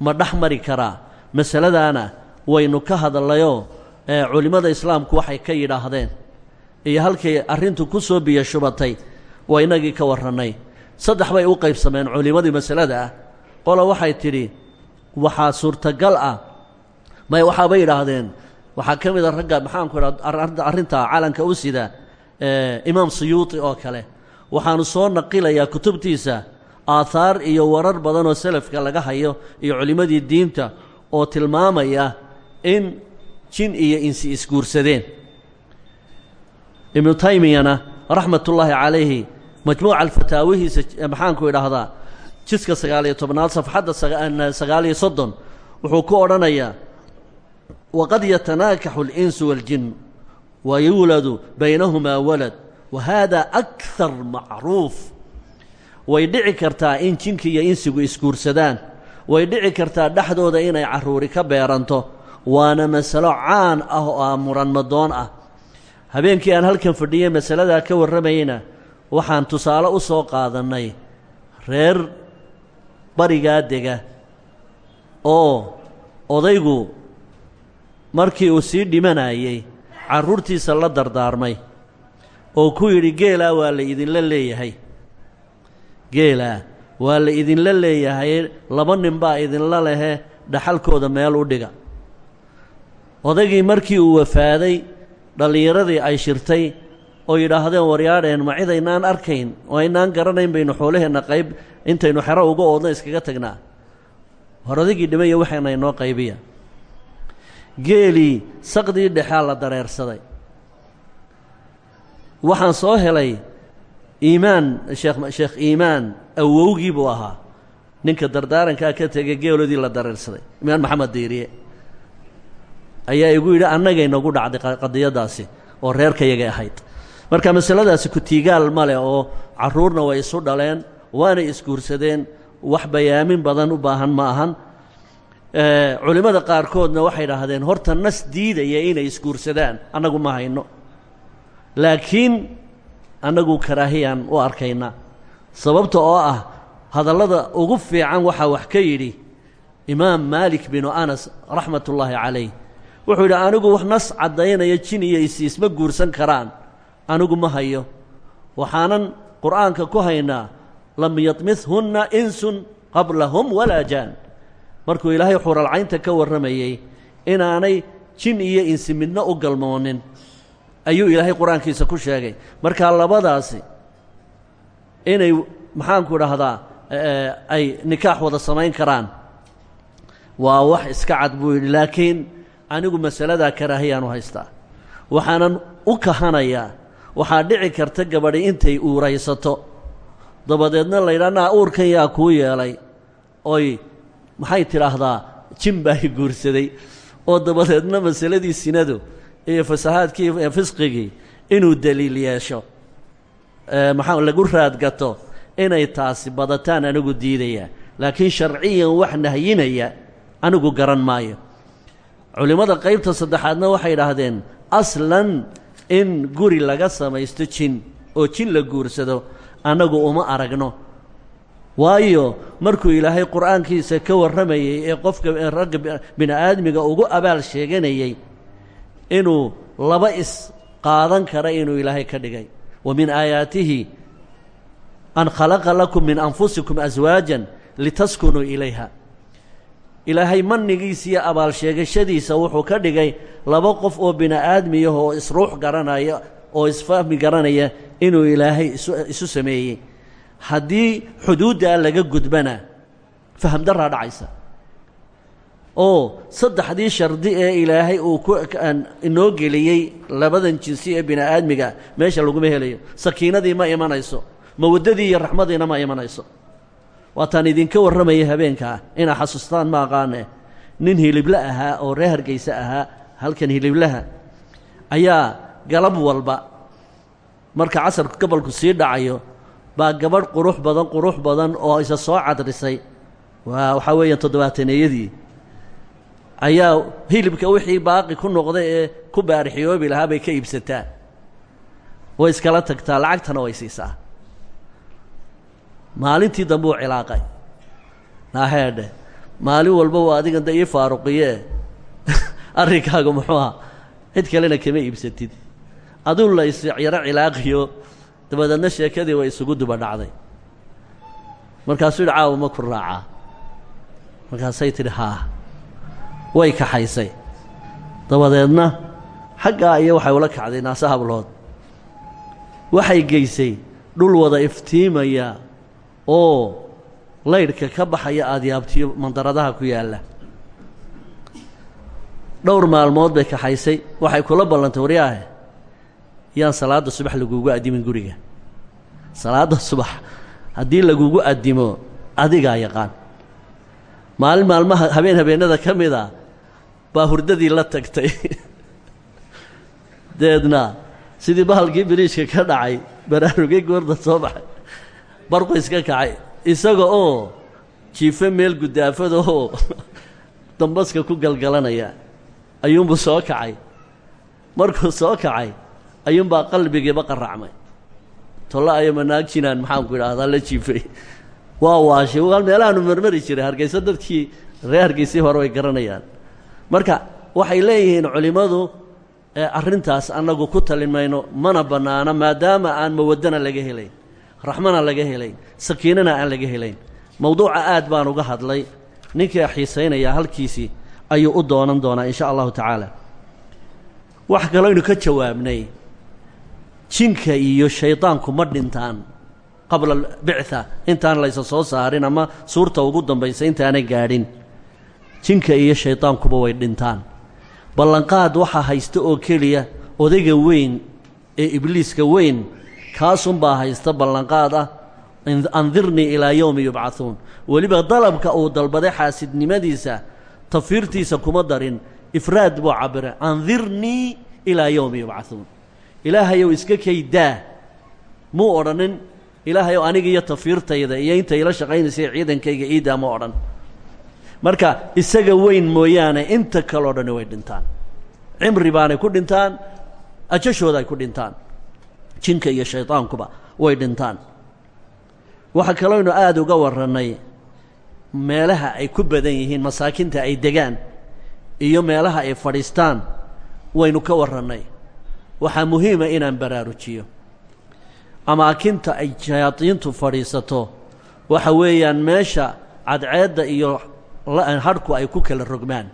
ma dhex mari karaa. Masaladaana waynu ka hadallayoo culimmada islaamku waxay ka yidhaahdeen. Iyo halkay arrintu ku soo biyo shubatay waa inagii ka warrannay saddex bay u qaybsameen culimmadii masalada ah. Qola waxay tidhi waxaa suurtagal ah. May waxaabay yidhaahdeen. Waxaa ka mid a ragga maxaanku idha arrintaa calanka u sida imaam suyuuti oo kale. Waxaanu soo naqilayaa kutubtiisa aathaar iyo warar badan oo selafka laga hayo iyo culimmadii diinta oo tilmaamaya in jin iyo insi isguursadeen. Ibnu taymiyana raxmatullaahi calayhi majmuuca alfataawihiisa maxaanku idhaahdaa jiska sagaaliyo tobnaad safxadda sagaaliyo soddon wuxuu ku odhanayaa waqad yatanaakaxu اlinsu wa yuuladu baynahumaa walad wa haada akar macruuf way dhici kartaa in jinki iyo insigu isguursadaan. Way dhici kartaa dhexdooda inay carruuri ka beeranto. Waana masalo caan ah oo ah muranmadoon ah. Habeenkii aan halkan fadhiyey masaladaa ka warramayeyna waxaan tusaale u soo qaadannay. Reer barigaa dega oo odaygu markii uu sii dhimanayey carruurtiisa la dardaarmay. Oo ku yidhi geelaa waa la idinla leeyahay geelaa waa la idinla leeyahay laba nin baa idinla lehe dhaxalkooda meel u dhiga. Odaygii markii uu wafaaday dhallinyaradii ay shirtay oo yidhaahdeen waryaadheen ma cid arkayn oo aynaan garanayn baynu xoolaheenna qayb intaynu xero uga oodna iskaga tagnaa. Hor odaygii dhimaya waxayna inoo qaybiya. Geelii saqdii dhexaa la dareersaday. Waxaan soo helay iimaan sheekh iimaan awowgii buu ahaa. Ninka dardaarankaa ka tegay geeloodii la dareersaday imaan maxamed diiriye. Ayaa igu yidhi annagay nagu dhacday qadiyadaasi oo reerkayagay ahayd. Marka masaladaasi kutiigaal ma oo carruurna way isu dhaleen waanay isguursadeen wax bayaamin badan u baahan ma ahan. Culimmada qaarkoodna waxay idhaahdeen horta nas diidaya inay isguursadaan annagu ma hayno. Laakiin annagu karaahiyaan u arkaynaa sababta oo ah hadallada ugu fiican waxaa wax ka yidhi imaam maalik binu anas raxmat ullaahi calayh. Wuxuu yidhi anigu wax nas caddaynaya jin iyo isi isma guursan karaan. Anigu ma hayo. Waxaanan qur'aanka ku haynaa lam yadmithunna insun qablahum walaa jaan. Markuu ilaahay xuralcaynta ka warramayey inaanay jin iyo insi midna u galmoonin ayuu ilaahay qur'aankiisa ku sheegay. Markaa labadaasi inay maxaanku idhaahdaa ay nikaax wada samayn karaan waa wax iska cad buu yidhi laakiin anigu masaladaa karaahiyaan u haystaa. Waxaanan u kahanayaa waxaa dhici karta gabadhi intay uuraysato. Dabadeedna laydhaa naa uurkan yaa kuu yeelay. Oy maxay tidhaahdaa jin guursaday. Oo dabadeedna masaladii sinadu iyo fasahaadkii fisqigii inuu daliil yeesho. Maxaa lagu raadgato inay taasi badataan anigu diidaya laakiin sharciyan wax nahyinaya anigu garan maayo. Culimmada qaybta saddexaadna waxay idhaahdeen aslan in guri laga samaysto jin oo jin la guursado annagu uma aragno. Waayo markuu ilaahay qur'aankiisa ka warramayey ee qofka ragga bini aadmiga ugu abaal sheeganayey inuu laba is qaadan kara inuu ilaahay ka dhigay. Wa min aayaatihi an khalaqa lakum min anfusikum aswaajan litaskunuu ilayha. Ilaahay manigiisa iyo abaal sheegashadiisa wuxuu ka dhigay laba qof oo bini aadmiyah oo isruux garanaya oo isfahmi garanaya inuu ilaahay isu sameeyey. Haddii xuduuddaa laga gudbana fahamdaraa dhacaysa oo saddexdii shardi ee ilaahay uu ku inoo geliyey labadan jinsi ee bini aadmiga meesha laguma helayo. Sakiinadii ma imanayso mawaddadii iyo raxmadiina ma imanayso. Waataan idinka warramaya habeenkaa inaa xasuustaan ma aqaane. Nin hilibla ahaa oo reer hargaysa ahaa halkan hiliblaha ayaa galab walba marka casarku gobolku sii dhacayo baa gabadh qurux badan qurux badan oo isa soo cadrisay. Waa waxaa weeyaan toddobaataneyadii ayaa hilibka wixii baaqi ku noqday ee ku baarixiyoobi lahaa bay ka iibsataa way iskala tagtaa lacagtana way siisaa. Maalintii dambe uu cilaaqay. Naaheedhe maalin walba waa adigan de ii faaruqiyee. Arrinkaaga muxuu aha cid kalena kama iibsatid. Aduu la isyaro cilaaqiyo dabadeedna sheekadii way isugu duba dhacday. Markaasuu yidhi caawa ma ku raacaa. Markaasay tidhi haa way kaxaysay dabadeedna xaggaa iyo waxay ula kacday naase hablood. Waxay geysay dhul wada iftiimaya oo laydhka ka baxaya aada yaabtiyo mandaradaha ku yaalla. Dhowr maalmood bay kaxaysay waxay kula ballantay waryaahe yaan salaadda subax lagugu addimin guriga. Salaadda subax haddii lagugu addimo adigaa yaqaan. Maalin maalmaha habeen habeennada ka mid a baa hurdadii la tagtay. Deedna sidii bahalkii biriishka ka dhacay baraarugay goorda soo baxay barqu iska kacay. Isaga oo jiifo meel gudaafada oo dambaska ku galgalanaya ayuunbuu soo kacay. Markuu soo kacay ayuunbaa qalbigiiba qaracmay. Tolla ayama naag jinaan maxaanku idhaahdaa la jiifay. Waa waashay meelahaanu marmari jiray hargayso dadkii ree hargaysii hore way garanayaan marka waxay leeyihiin culimmadu arrintaas annagu ku talin mayno mana bannaana maadaama aan mawaddana laga helayn raxmana laga helayn sakiinana aan laga helayn. Mowduuca aad baan uga hadlay. Ninkii xiisaynaya halkiisii ayuu u doonan doonaa in sha allahu tacaala. Wax kalooynu ka jawaabnay. Jinka iyo shaydaanku ma dhintaan qabla bictha intaan laysa soo saarin ama suurta ugu dambaysa intaanay gaadhin jinka iyo shaydaankuba way dhintaan. Ballanqaad waxaa haysta oo keliya odayga weyn ee ibliiska weyn kaasunbaa haysta ballanqaad ah andirnii ilaa yowmi yubcahuun weliba dalabka uu dalbaday xaasidnimadiisa tafiirtiisa kuma darin ifraad buu cabiray andirnii ilaa yowmi yubcahuun ilaahayow iska kaydaa muu odhanin ilaahayow aniga iyo tafiirtayda iyo inta ila shaqaynaysa ciidankayga iidaa ma odhan marka isaga weyn mooyaane inta kaleo dhani way dhintaan. Cimri baanay ku dhintaan ajashooda ay ku dhintaan. Jinka iyo shaydaankuba way dhintaan. Waxaa kalooynu aada uga warrannay meelaha ay ku badan yihiin masaakinta ay degaan iyo meelaha ay fadhiistaan waynu ka warrannay waxaa muhiima inaan baraarujiyo. Amaakinta ay shayaadiintu fadhiisato waxa weeyaan meesha cadceedda iyo hadhku ay ku kala rogmaan.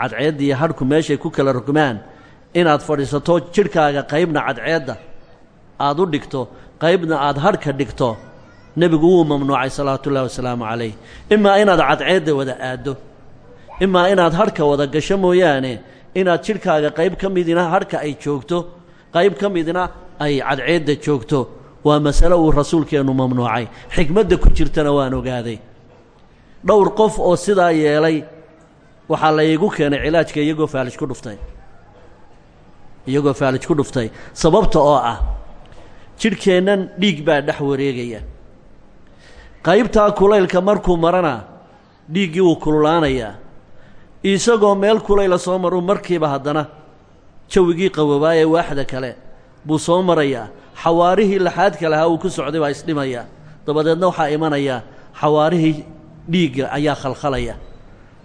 Cadceedda iyo hadhku meeshay ku kala rogmaan. Inaad fadhiisato jidhkaaga qaybna cadceedda aad u dhigto qaybna aad hadhka dhigto nebigu wuu mamnuucay salawaatu ullahi wasalaamu calayh. Imaa inaad cadceedda wada aaddo. Imaa inaad hadhka wada gasho mooyaane inaad jidhkaaga qayb ka midina hadhka ay joogto qayb ka midna ay cadceedda joogto. Waa masale uu rasuulkeennu mamnuucay. Xikmadda ku jirtana waan ogaaday dhowr qof oo sidaa yeelay waxaa la iigu keenay cilaajka iyagoo faalij ku dhuftay. Iyagoo faalij ku dhuftay. Sababta oo ah jidhkeennan dhiig baa dhex wareegaya. Qaybtaa kulaylka markuu marana dhiiggii wuu kululaanayaa isagoo meel kulayla soo maruu markiiba haddana jawigii qawobaa ee waaxda kale buu soo marayaa xawaarihii laxaadka lahaa uu ku socday baa isdhimayaa dabadeedna waxaa imanaya xawaarihii dhiigga ayaa khalkhalaya.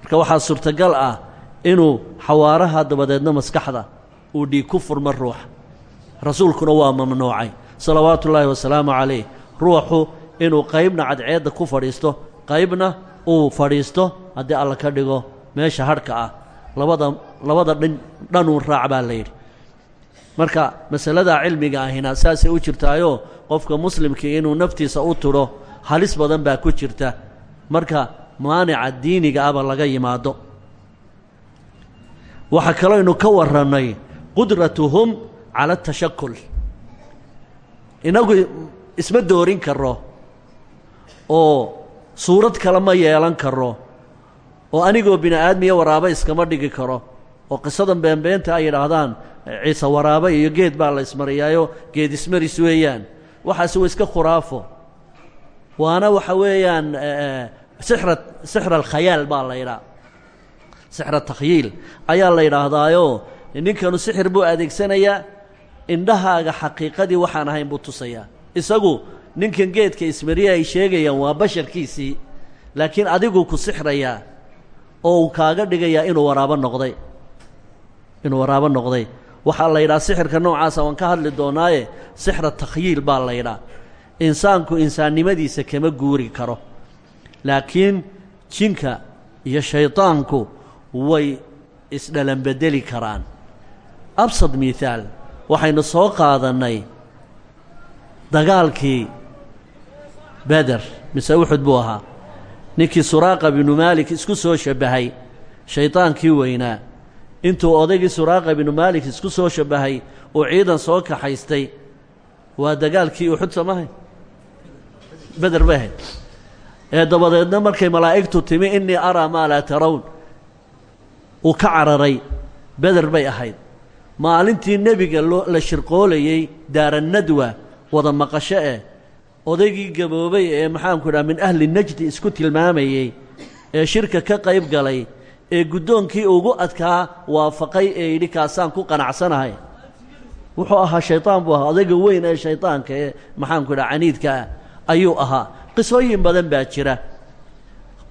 Marka waxaa suurtagal ah inuu xawaaraha dabadeedna maskaxda uu dhiig ku furmo ruuxa rasuulkuna waa mamnuucay. Salawaatu ullaahi wasalaamu calayh. Ruuxu inuu qaybna cadceedda ku fadhiisto qaybna uu fadhiisto haddii alla ka dhigo meesha hadhka ah labada labada dhin dhanuun raac baa la yidhi. Marka masaladaa cilmiga ahina saasay u jirtaayoo qofka muslimkii inuu naftiisa u tudho halis badan baa ku jirta marka maanica diiniga aba laga yimaado. Waxaa kalooynu ka warrannay qudratuhum cala atashakul inagu isma doorin karo oo suurad kale ma yeelan karo oo anigoo bini aadmiya waraabo iskama dhigi karo oo qisadan beenbeenta ay yidhaahdaan ciise waraabe iyo geed baa la ismariyaayo geed ismaris weeyaan. Waxaasi wa iska khuraafo. Waana waxa weeyaan sixra alkhayaal baa la yidhaha. Sixra takhyiil ayaa la yidhaahdaayo ninkanu sixir buu adeegsanayaa indhahaaga xaqiiqadii waxaan ahayn buu tusayaa. Isagu ninkan geedka ismariye ay sheegayaan waa basharkiisii laakiin adiguu ku sixrayaa oo uu kaaga dhigayaa inuu waraabo noqday. Inuu waraabo noqday. Waxaa la yidhaha sixirka noocaasa waan ka hadli doonaaye sixra takhyiil baa la yidhaha. Insaanku insaannimadiisa kama guuri karo laakiin jinka iyo shaydaanku way isdhalanbedeli karaan. Absad mihaal waxaynu soo qaadannay dagaalkii beder mise uxud buu ahaa. Ninkii suraaqa binu maalik isku soo shabbahay shaydaankii weynaa. Intuu odaygii suraaqa binu maalik isku soo shabbahay uu ciidan soo kaxaystay waa dagaalkii uxud samahay beder bay ahayd ee dabadeedna markay malaa'igtu timi innii araa maa laa tarown uu ka cararay beder bay ahayd. Maalintii nebiga loo la shirqoolayey daarannadwa wada maqasho eh odaygii gaboobay ee maxaanku idhaha min ahli najdi isku tilmaamayey ee shirka ka qayb galay ee guddoonkii ugu adkaa waafaqay ee yidhi kaasaan ku qanacsanahay. Wuxuu ahaa shaydaan buu ahaa. Odayga weyn ee shaydaanka ee maxaanku idhaha caniidka ah ayuu ahaa qisooyin badan baa jira.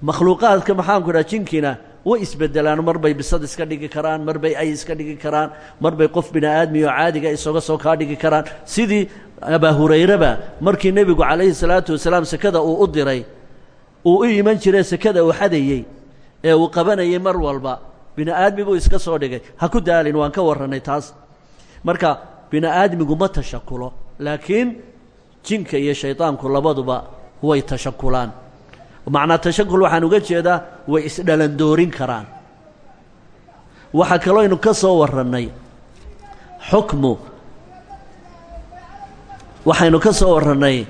Makhluuqaadka maxaanku idhaha jinkiina way isbedelaan mar bay bisad iska dhigi karaan mar bay ay iska dhigi karaan mar bay qof bini aadmi oo caadiga isaga soo kaa dhigi karaan. Sidii abaa hurayraba markii nebigu calayhi salaatu wasalaam sekada uu u diray uu u iman jiree sekada uu xadayey ee uu qabanayay mar walba bini aadmi buu iska soo dhigay. Ha ku daalin waan ka warrannay taas. Marka bini aadmigu ma tashakulo laakiin jinka iyo shaydaanku labaduba way tashakulaan. Macnaa tashakul waxaan uga jeedaa way isdhalandoorin karaan. Waxaa kaloo aynu ka soo warrannay xukmu. Waxaynu ka soo warrannay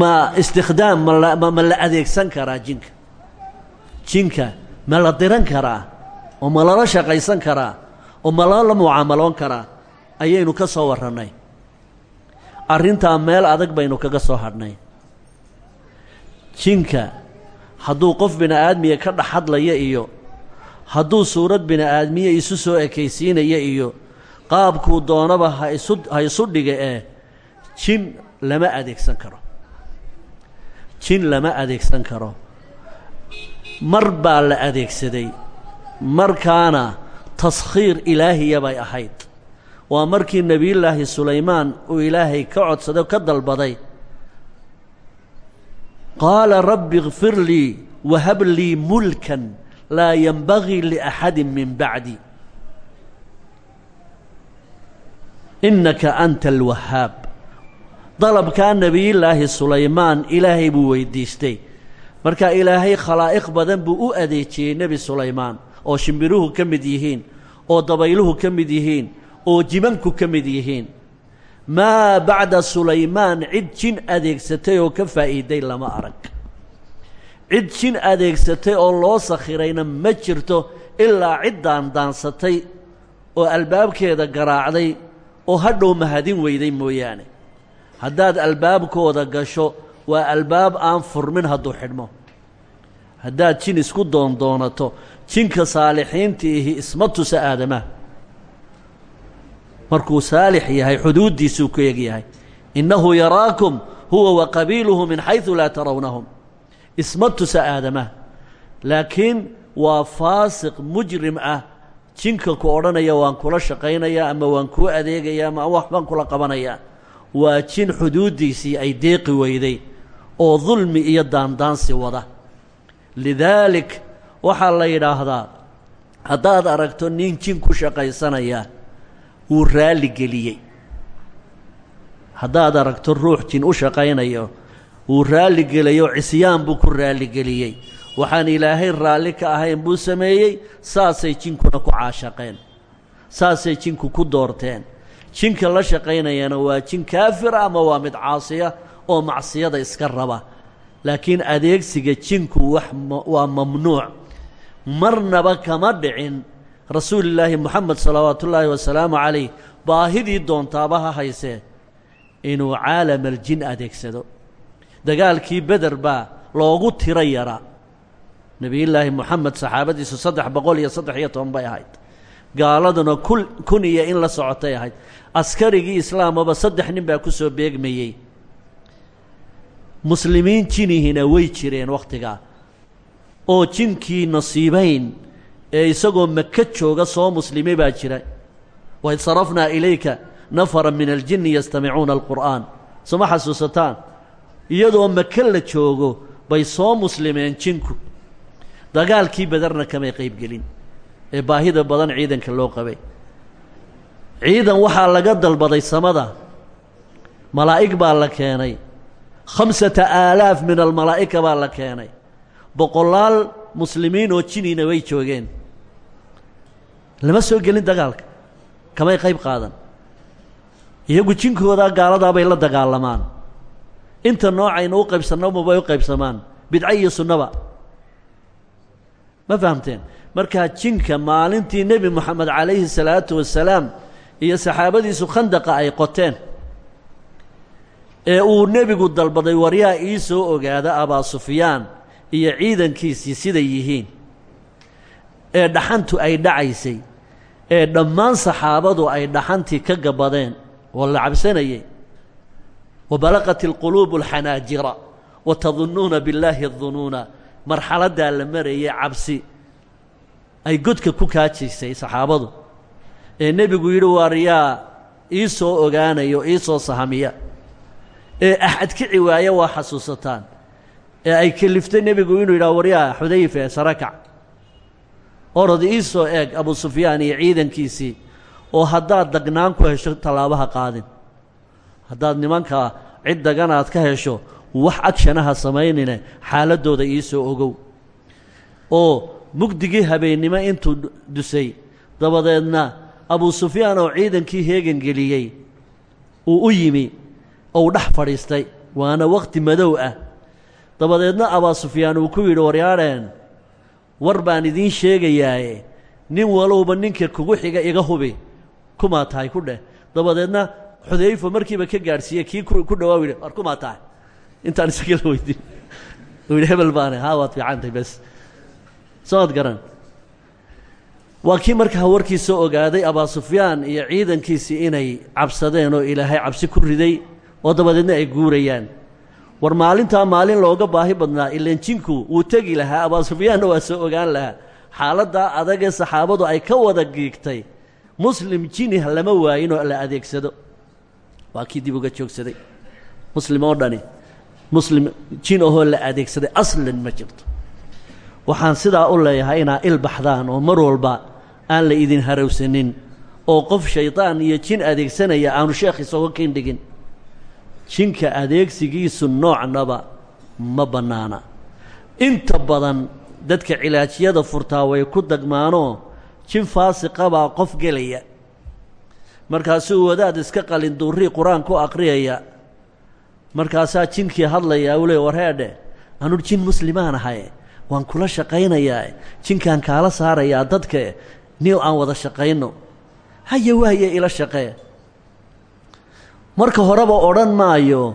ma istikhdaam mala ma la adeegsan karaa jinka. Jinka ma la diran karaa oo ma lala shaqaysan karaa oo ma lala mucaamaloon karaa ayaynu ka soo warrannay arrintaa meel adag baynu kaga soo hadhnay jinka hadduu qof bini aadmiya ka dhex hadlaya iyo hadduu suurad bini aadmiya isu soo ekaysiinaya iyo qaabkuu doonaba ha isu ha isu dhiga ee jin lama adeegsan karo. Jin lama adeegsan karo. Mar baa la adeegsaday markaana taskhiir ilaahiya bay ahayd. Waa markii nebiyullaahi sulaymaan uu ilaahay ka codsaday ka dalbaday qaala rabbi ikfir lii wahab lii mulkan laa yenbagii liaxadi min bacdi innaka anta alwahaab dalabkaa nebiyullaahi sulaymaan ilaahay buu weydiistay marka ilaahay khalaa'iq badan buu u adeejiyey nebi sulaymaan oo shimbiruhu ka mid yihiin oo dabayluhu ka mid yihiin oo jimanku ka mid yihiin maa bacda sulaymaan cid jin adeegsatay oo ka faa'iiday lama arag. Cid jin adeegsatay oo loo sakhirayna ma jirto ilaa ciddaan daansatay oo albaabkeeda garaacday oo hadhow mahadin weyday mooyaane. Haddaad albaabkooda gasho waa albaab aan furmin hadduu xidhmo. Haddaad jin isku doondoonato jinka saalixiinta ihi isma aadamaha markuu saalix yahay xuduuddiisuu ku eg yahay. Innahu yaraakum huwa wa qabiiluhu min xaysu laa tarawnahum isma tusa aadamaha laakiin waa faasiq mujrim ah. Jinka ku odhanaya waan kula shaqaynayaa ama waan kuu adeegayaa ama wax baan kula qabanayaa waa jin xuduuddiisii ay deeqi weyday oo dulmi iyo daandaansi wada. Lidaalik waxaa la yidhaahdaa haddaad aragto nin jin ku shaqaysanaya wuu raalli geliyey. Haddaad aragto ruux jin u shaqaynayo wuu raalligelayo cisyaan buu ku raalligeliyey waxaan ilaahay raalli ka ahayn buu sameeyey saasay jinkuna ku caashaqeen. Saasay jinku ku doorteen. Jinka la shaqaynayana waa jin kaafira ama waa mid caasiya oo macsiyada iska raba. Laakiin adeegsiga jinku waa mamnuuc. Marnaba kama dhicin rasuulillaahi moxamed salawaatu ullaahi wasalaamu calayh baahidii doontaaba ha haysee inuu caalam aljin adeegsado. Dagaalkii beder baa loogu tiro yaraa nebiyullaahi moxamed saxaabadiisu saddex boqol iyo saddex iyo toban bay ahayd. Gaaladuna kun iyo in la socotay ahayd. Askarigii islaamaba saddex nin baa ku soo beegmayey. Muslimiin jinihina way jireen wakhtigaa oo jinkii nasiibayn ee isagoo maka jooga soo muslimay baa jira. Waid sarafnaa ilayka nafara min aljinni yastamicuuna alqur'aan. Soma xasuusataan. Iyadoo maka la joogo bay soo muslimeen jinku. Dagaalkii badarna kamay qaybgelin ee baahida badan ciidanka loo qabay. Ciidan waxaa laga dalbaday samada. Malaa'ig baa la keenay. Khamsata aalaaf min almalaa'ika baa la keenay. Boqolaal muslimiin oo jinina way joogeen lama soo gelin dagaalka. Kamay qayb qaadan. Iyagu jinkoodaa gaaladaa bay la dagaalamaan. Inta noocaynu u qaybsannoba bay u qaybsamaan. Bidco iyo sunnaba. Ma fahamteen? Markaa jinka maalintii nebi moxamed calayhi salaatu wasalaam iyo saxaabadiisu khandaqa ay qoteen ee uu nebigu dalbaday waryaa ii soo ogaada abaa sufyaan iyo ciidankiisii siday yihiin ee dhaxantu ay dhacaysay ee dhammaan saxaabadu ay dhaxantii ka gabadeen oo la cabsanayay wa balaqat alquluubu alxanaajira wa tadunnuuna billaahi adunuuna marxaladdaa la marayay cabsi ay godka ku kaajaysay saxaabadu. Ee nebigu yidhi waar yaa ii soo ogaanayo ii soo sahamiya. Ee axad kici waaya waa xasuusataan. Ee ay keliftay nebigu inuu yidhaha waryaa xudayfe sarakac orod ii soo eeg abu sufyaan iyo ciidankiisii oo haddaad dagnaan ku hesho tallaabaha qaadin. Haddaad nimanka cid dagan aad ka hesho wax agshanaha samaynine xaaladdooda ii soo ogow. Oo mugdigii habeennimo intuu dusay dabadeedna abu sufyaan oo ciidankii heegan geliyey uu u yimi ou dhex fadhiistay waana wakhti madow ah. Dabadeedna abaa sufyaan uu ku yidhi waryaadheen war baan idiin sheegayaaye. Nin walowba ninka kugu xiga iga hubi. Kumaa tahay ku dheh. Dabadeedna xudayfa markiiba ka gaadhsiiye kii ku dhawaa yidhi war kumaa tahay? Intaan isagala weydiin uu hebel baane haa waad fiicantahay bes. Sooad garan. Waa kii markaa warkii soo ogaaday abaa sufyaan iyo ciidankiisii inay cabsadeen oo ilaahay cabsi ku riday oo dabadeedna ay guurayaan war maalintaa maalin looga baahi badnaa ilan jinku wuu tegi lahaa abaa sufyaanna waa soo ogaan lahaa. Xaaladdaa adagee saxaabadu ay ka wada giigtay. Muslim jinih lama waayinoo la adeegsado. Waa kii dib uga joogsaday. Muslim oo dhani. Muslim jin ahoo la adeegsaday aslan ma jirto. Waxaan sidaa u leeyahay inaa il baxdaan oo mar walba aan la idin harawsanin oo qof shaydaan iyo jin adeegsanaya aanu sheekh isooga kindhigin jinka adeegsigiisu noocnaba ma bannaana. Inta badan dadka cilaajyada furtaa way ku dagmaanoo jin faasiqabaa qof gelaya. Markaasuu wadaad iska qalin duurii qur'aan ku aqriyaya. Markaasaa jinkii hadlayaa uu leey warheedhe anu jin muslimaan ahay waan kula shaqaynayaa jinkaan kaala saarayaa dadka ni aan wada shaqayno. Haya waaye ila shaqee marka horeba odhan maayo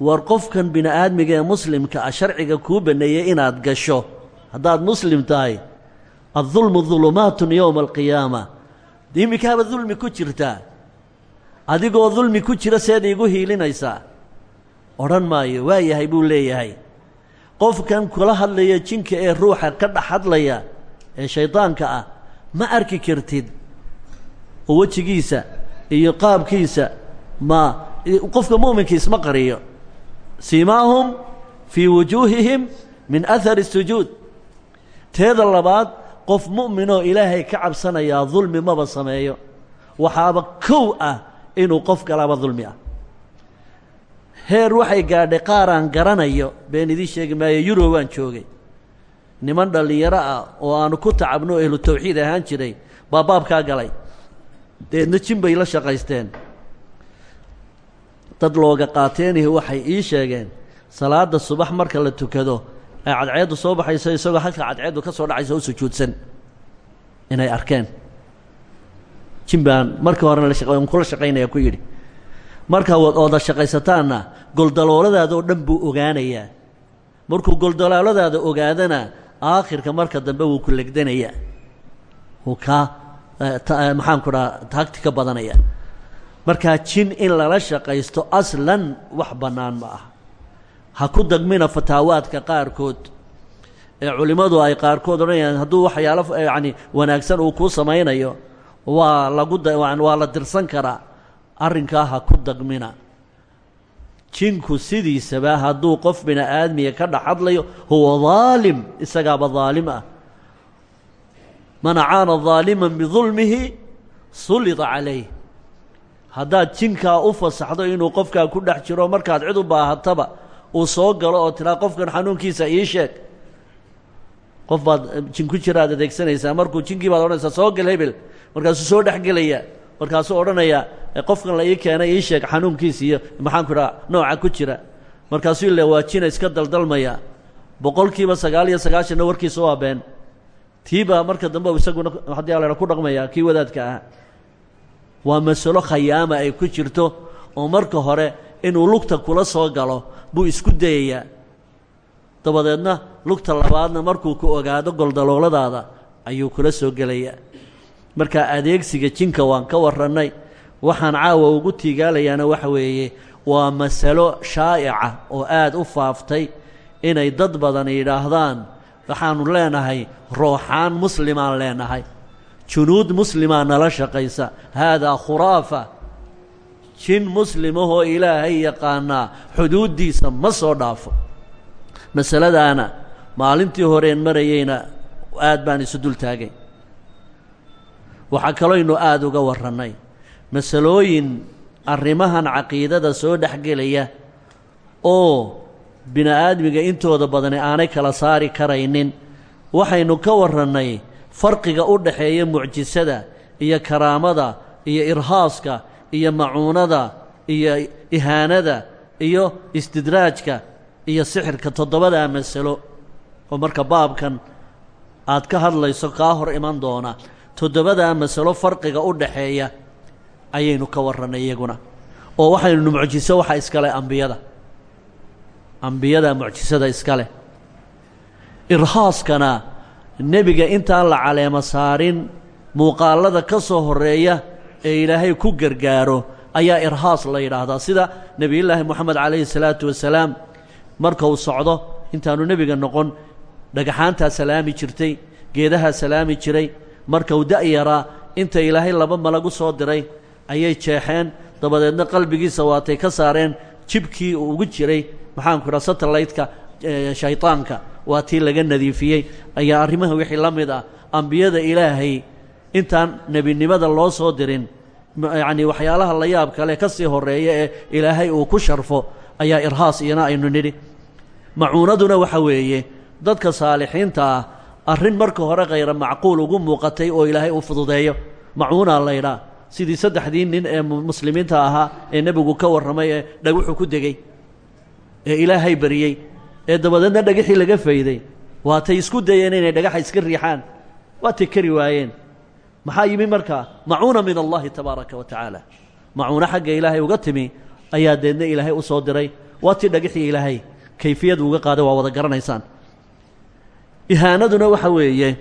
war qofkan bini aadmiga ee muslimka ah sharciga kuu banneeyey inaad gasho. Haddaad muslim tahay addulmu dulumaatun yowma alqiyaama. Iminkaaba dulmi ku jirtaa adigoo dulmi ku jira seed iigu hiilinaysaa odhan maayo waa yahay buu leeyahay. Qofkan kula hadlaya jinka ee ruuxa ka dhex hadlaya ee shaydaanka ah ma arki kartid. Oo wejigiisa iyo qaabkiisa ma qofka mu'minka isma qariyo. Siimaahum fii wujuuhihim min ahari sujuud. Teeda labaad qof mu'minoo ilaahay ka cabsanayaa dulmi maba sameeyo. Waxaaba kow ah inuu qof galaba dulmi ah. Heer waxay gaadhay qaaraan garanayo been idiin sheegi maayo yurob waan joogay. Niman dhallinyaro ah oo aanu ku tacabno ehlu tawxiid ahaan jiray baa baabkaa galay. Deedna jin bay la shaqaysteen dad looga qaateenihi waxay ii sheegeen salaada subax marka la tukado ay cadceeddu soo baxayso isagoo halka cadceeddu ka soo dhacaysa u sujuudsan inay arkeen. Jin baan markii horena kula shaqaynaya ku yidhi markaa wad ooda shaqaysataanna goldalooladaadoo dhan buu ogaanayaa. Markuu goldalooladaada ogaadana aakhirka marka dambe wuu ku legdanayaa. Wuu kaa eh, eh, maxaan ku dhaha taagti ka badanaya markaa jin in lala shaqaysto aslan wax bannaan ma aha. Ha ku dagmina fataawaadka qaarkood. Ee culimmadu ay qaarkood odhanayaan hadduu waxyaalo yacani wanaagsan uu kuu samaynayo waa lagu waa la dirsan karaa. Arrinkaa ha ku dagmina jinku sidiisaba hadduu qof bini aadmiga ka dhex hadlayo huwa daalim isagaaba daalim ah. Man acaana daaliman bidulmihi sullida calayh haddaad jinkaa u fasaxdo inuu qofkaa ku dhex jiro markaad cid u baahataba uu soo galo oo tiraa qofkan xanuunkiisa ii sheeg. Qof baad jin ku adeegsanaysaa markuu jinkii baad odhanaysaa soo gal hebel. Markaasuu soo dhex gelaya markaasuu odhanayaa qofkan la ii keenay ii sheeg xanuunkiisa iyo maxaanku idhaha nooca ku jira. Markaasuu ile waa jina iska daldalmaya. Boqolkiiba sagaal iyo sagaashanna warkiisa waa been tiibaa marka dambe isaguna haddii alena ku dhaqmaya kii wadaadka ah waa masalo khayaama ay ku jirto oo marka hore inuu lugta kula soo galo buu isku dayayaa. Dabadeedna lugta labaadna markuu ku ogaado goldalooladaada ayuu kula soo gelayaa. Marka adeegsiga jinka waan ka warrannay waxaan caawa ugu tiigaalayaana waxa weeye waa masalo shaa'ica oo aad u faaftay inay dad badan yidhaahdaan waxaanu leenahay rooxaan muslimaan leenahay junuud muslimaa nala shaqaysa. Haadaa khuraafa jin muslimahoo ilaahay yaqaanaa xuduuddiisa ma soo dhaafo. Masaladaana maalintii horeen marayeyna aad baan isu dul taagay waxaa kaloynu aada uga warrannay masalooyin arrimahan caqiidada soo dhexgelaya oo bini aadmiga intooda badani aanay kala saari karaynin waxaynu ka warrannay farqiga u dhaxeeya mucjisada iyo karaamada iyo irhaaska iyo macuunada iyo ihaanada iyo istidraajka iyo sixirka toddobadaa masalo oo marka baabkan aad ka hadlayso kaa hor iman doona toddobadaa masalo farqiga u dhaxeeya ayaynu ka warrannay iyaguna. Oo waxaynu mucjiso waxa iskale ambiyada. Ambiyada mucjisada iskale. Irhaaskana nebiga intaan la caleemo saarin muuqaalada ka soo horreeya ee ilaahay ku gargaaro ayaa irhaas la yidhaahdaa. Sida nebiyullaahi moxamed calayhi salaatu wasalaam marka uu socdo intaanu nebiga noqon dhagaxaantaa salaami jirtay geedahaa salaami jiray marka uu da'yaraa inta ilaahay laba malagu soo diray ayay jeexeen dabadeedna qalbigiisa waatay ka saareen jibkii uu ugu jiray maxaanku idhaha satellaytka shaydaanka waa tii laga nadiifiyey. Ayaa arrimaha wixii la mid ah. Ambiyada ilaahay intaan nebinimada loo soo dirin yacnii waxyaalaha la yaab kale ka sii horreeya ee ilaahay uu ku sharfo ayaa irhaas iyana aynu nidhi. Macuunaduna waxa weeye dadka saalixiinta ah arrin marka hore khayra macquul ugu muuqatay oo ilaahay uu fududeeyo. Macuunaa laydhaa sidii saddexdii nin ee muslimiinta ahaa ee nebigu ka warramay ee dhagwuxuu ku degey ee ilaahay bariyey ee dabadeedna dhagaxii laga fayday. Waatay isku dayeen inay dhagaxa iska riixaan. Waatay kari waayeen. Maxaa yimi markaa macuuna min allahi tabaaraka wa tacaala. Macuuno xagga ilaahay uga timi ayaa deedna ilaahay u soo diray. Waa tii dhagaxii ilaahay. Kayfiyadu uga qaaday waa wada garanaysaan. Ihaanaduna waxa weeye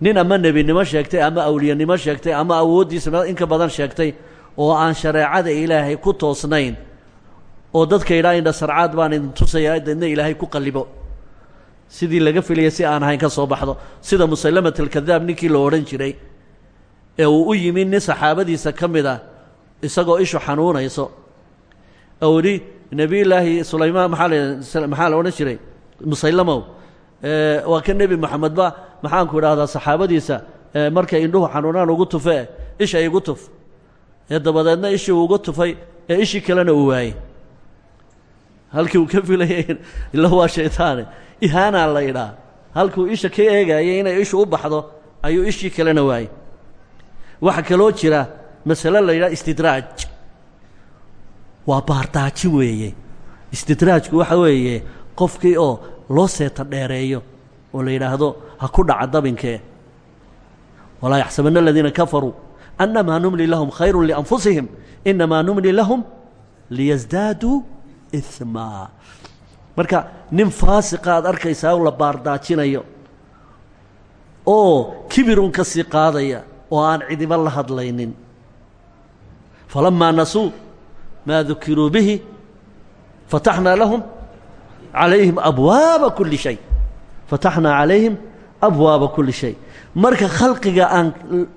nin ama nebinimo sheegtay ama awliyanimo sheegtay ama awooddiisa inka badan sheegtay oo aan shareecada ilaahay ku toosnayn oo dadka idhaa indha sarcaad baan idin tusayaa deedna ilaahay ku qallibo sidii laga filaya si aan ahayn ka soo baxdo. Sida musallamat alkadaab ninkii la odhan jiray ee uu u yimi nin saxaabadiisa ka mid ah isagoo ishu xanuunayso. Oo idhi nebiyullaahi sulaymaan maxaa la maxaa la odhan jiray? Musallamow waa ka nebi moxamedba maxaanku idhaahdaa saxaabadiisa markay indhuhu xanuunaan ugu tufee isha igu tuf. Ee dabadeedna ishii uga tufay ee ishii kalena uu waayey halkii uu ka filayay ila waa shaytaane. Ihaanaa la idhaa halkuu isha ka eegaayay inay ishu u baxdo ayuu ishii kalena waayey. Waxaa kaloo jira masale la yidhaha istidraaj. Waa baardaajin weeye. Istidraajku waxa weeye qofkii oo loo seeta dheereeyo oo la yidhaahdo ha ku dhaca dabinkee. Walaa yaxsabanna aladiina kafaruu annamaa numli lahum khayru lianfusihim inamaa numli lahum liyasdaaduu imaa marka nin faasiqa aad arkaysaa la baardaajinayo oo kibirun ka sii qaadaya oo aan cidiba la hadlaynin. Falamaa nasuu maa dukiruu bihi fataxnaa lahum calayhim abwaaba kulli shay. Fataxnaa calayhim abwaaba kulli shay. Marka khalqiga aan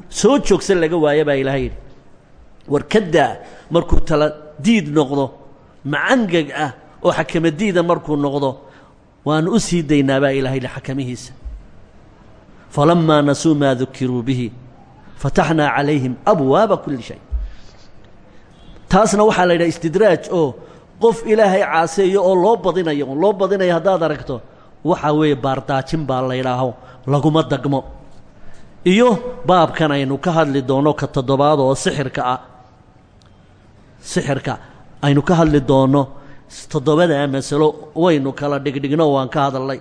soo joogsan laga waaya baa ilaahay yidhi markuu tala diid noqdo macangeg ah oo xakamadiida markuu noqdo waanu u sii daynaa baa ilahay yidhi xakamihiisa. Falamaa nasuu maa dukiruu bihi fataxnaa calayhim abwaaba kulli shay. Taasna waxaa la yidhaha istidraaj oo qof ilaahay caaseeyo oo loo badinayo loo badinayo haddaad aragto waxaa weeye baardaajin baa la ydhaaho laguma dagmo. Iyo baabkan aynu ka hadli doono ka toddobaad oo sixirka ah sixirka aynu ka hadli doonno toddobadaa masalo waynu kala dhigdhigno waan ka hadalnay.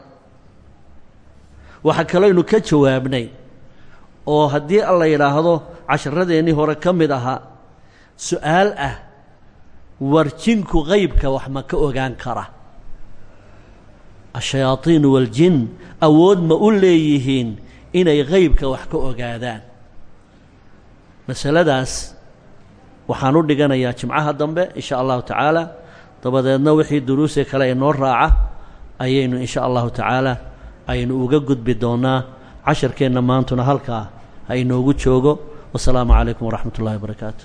Waxaa kalooynu ka jawaabnay oo haddii la yidhaahdo casharadeennii hore ka mid ahaa su'aal ah war jinku qaybka wax ma ka ogaan kara. Ashayaadiin waljin awood ma u leeyihiin inay qaybka wax ka ogaadaan. Masaladaas waxaan u dhiganayaa jimcaha dambe in sha allahu tacaala. Dabadeedna wixii duruusee kale inoo raaca ayaynu in sha allahu tacaala aynu uga gudbi doonaa. Casharkeenna maantuna halkaa ha inoogu joogo. Wasalaamu calaykum waraxmat ullahi wabarakaatu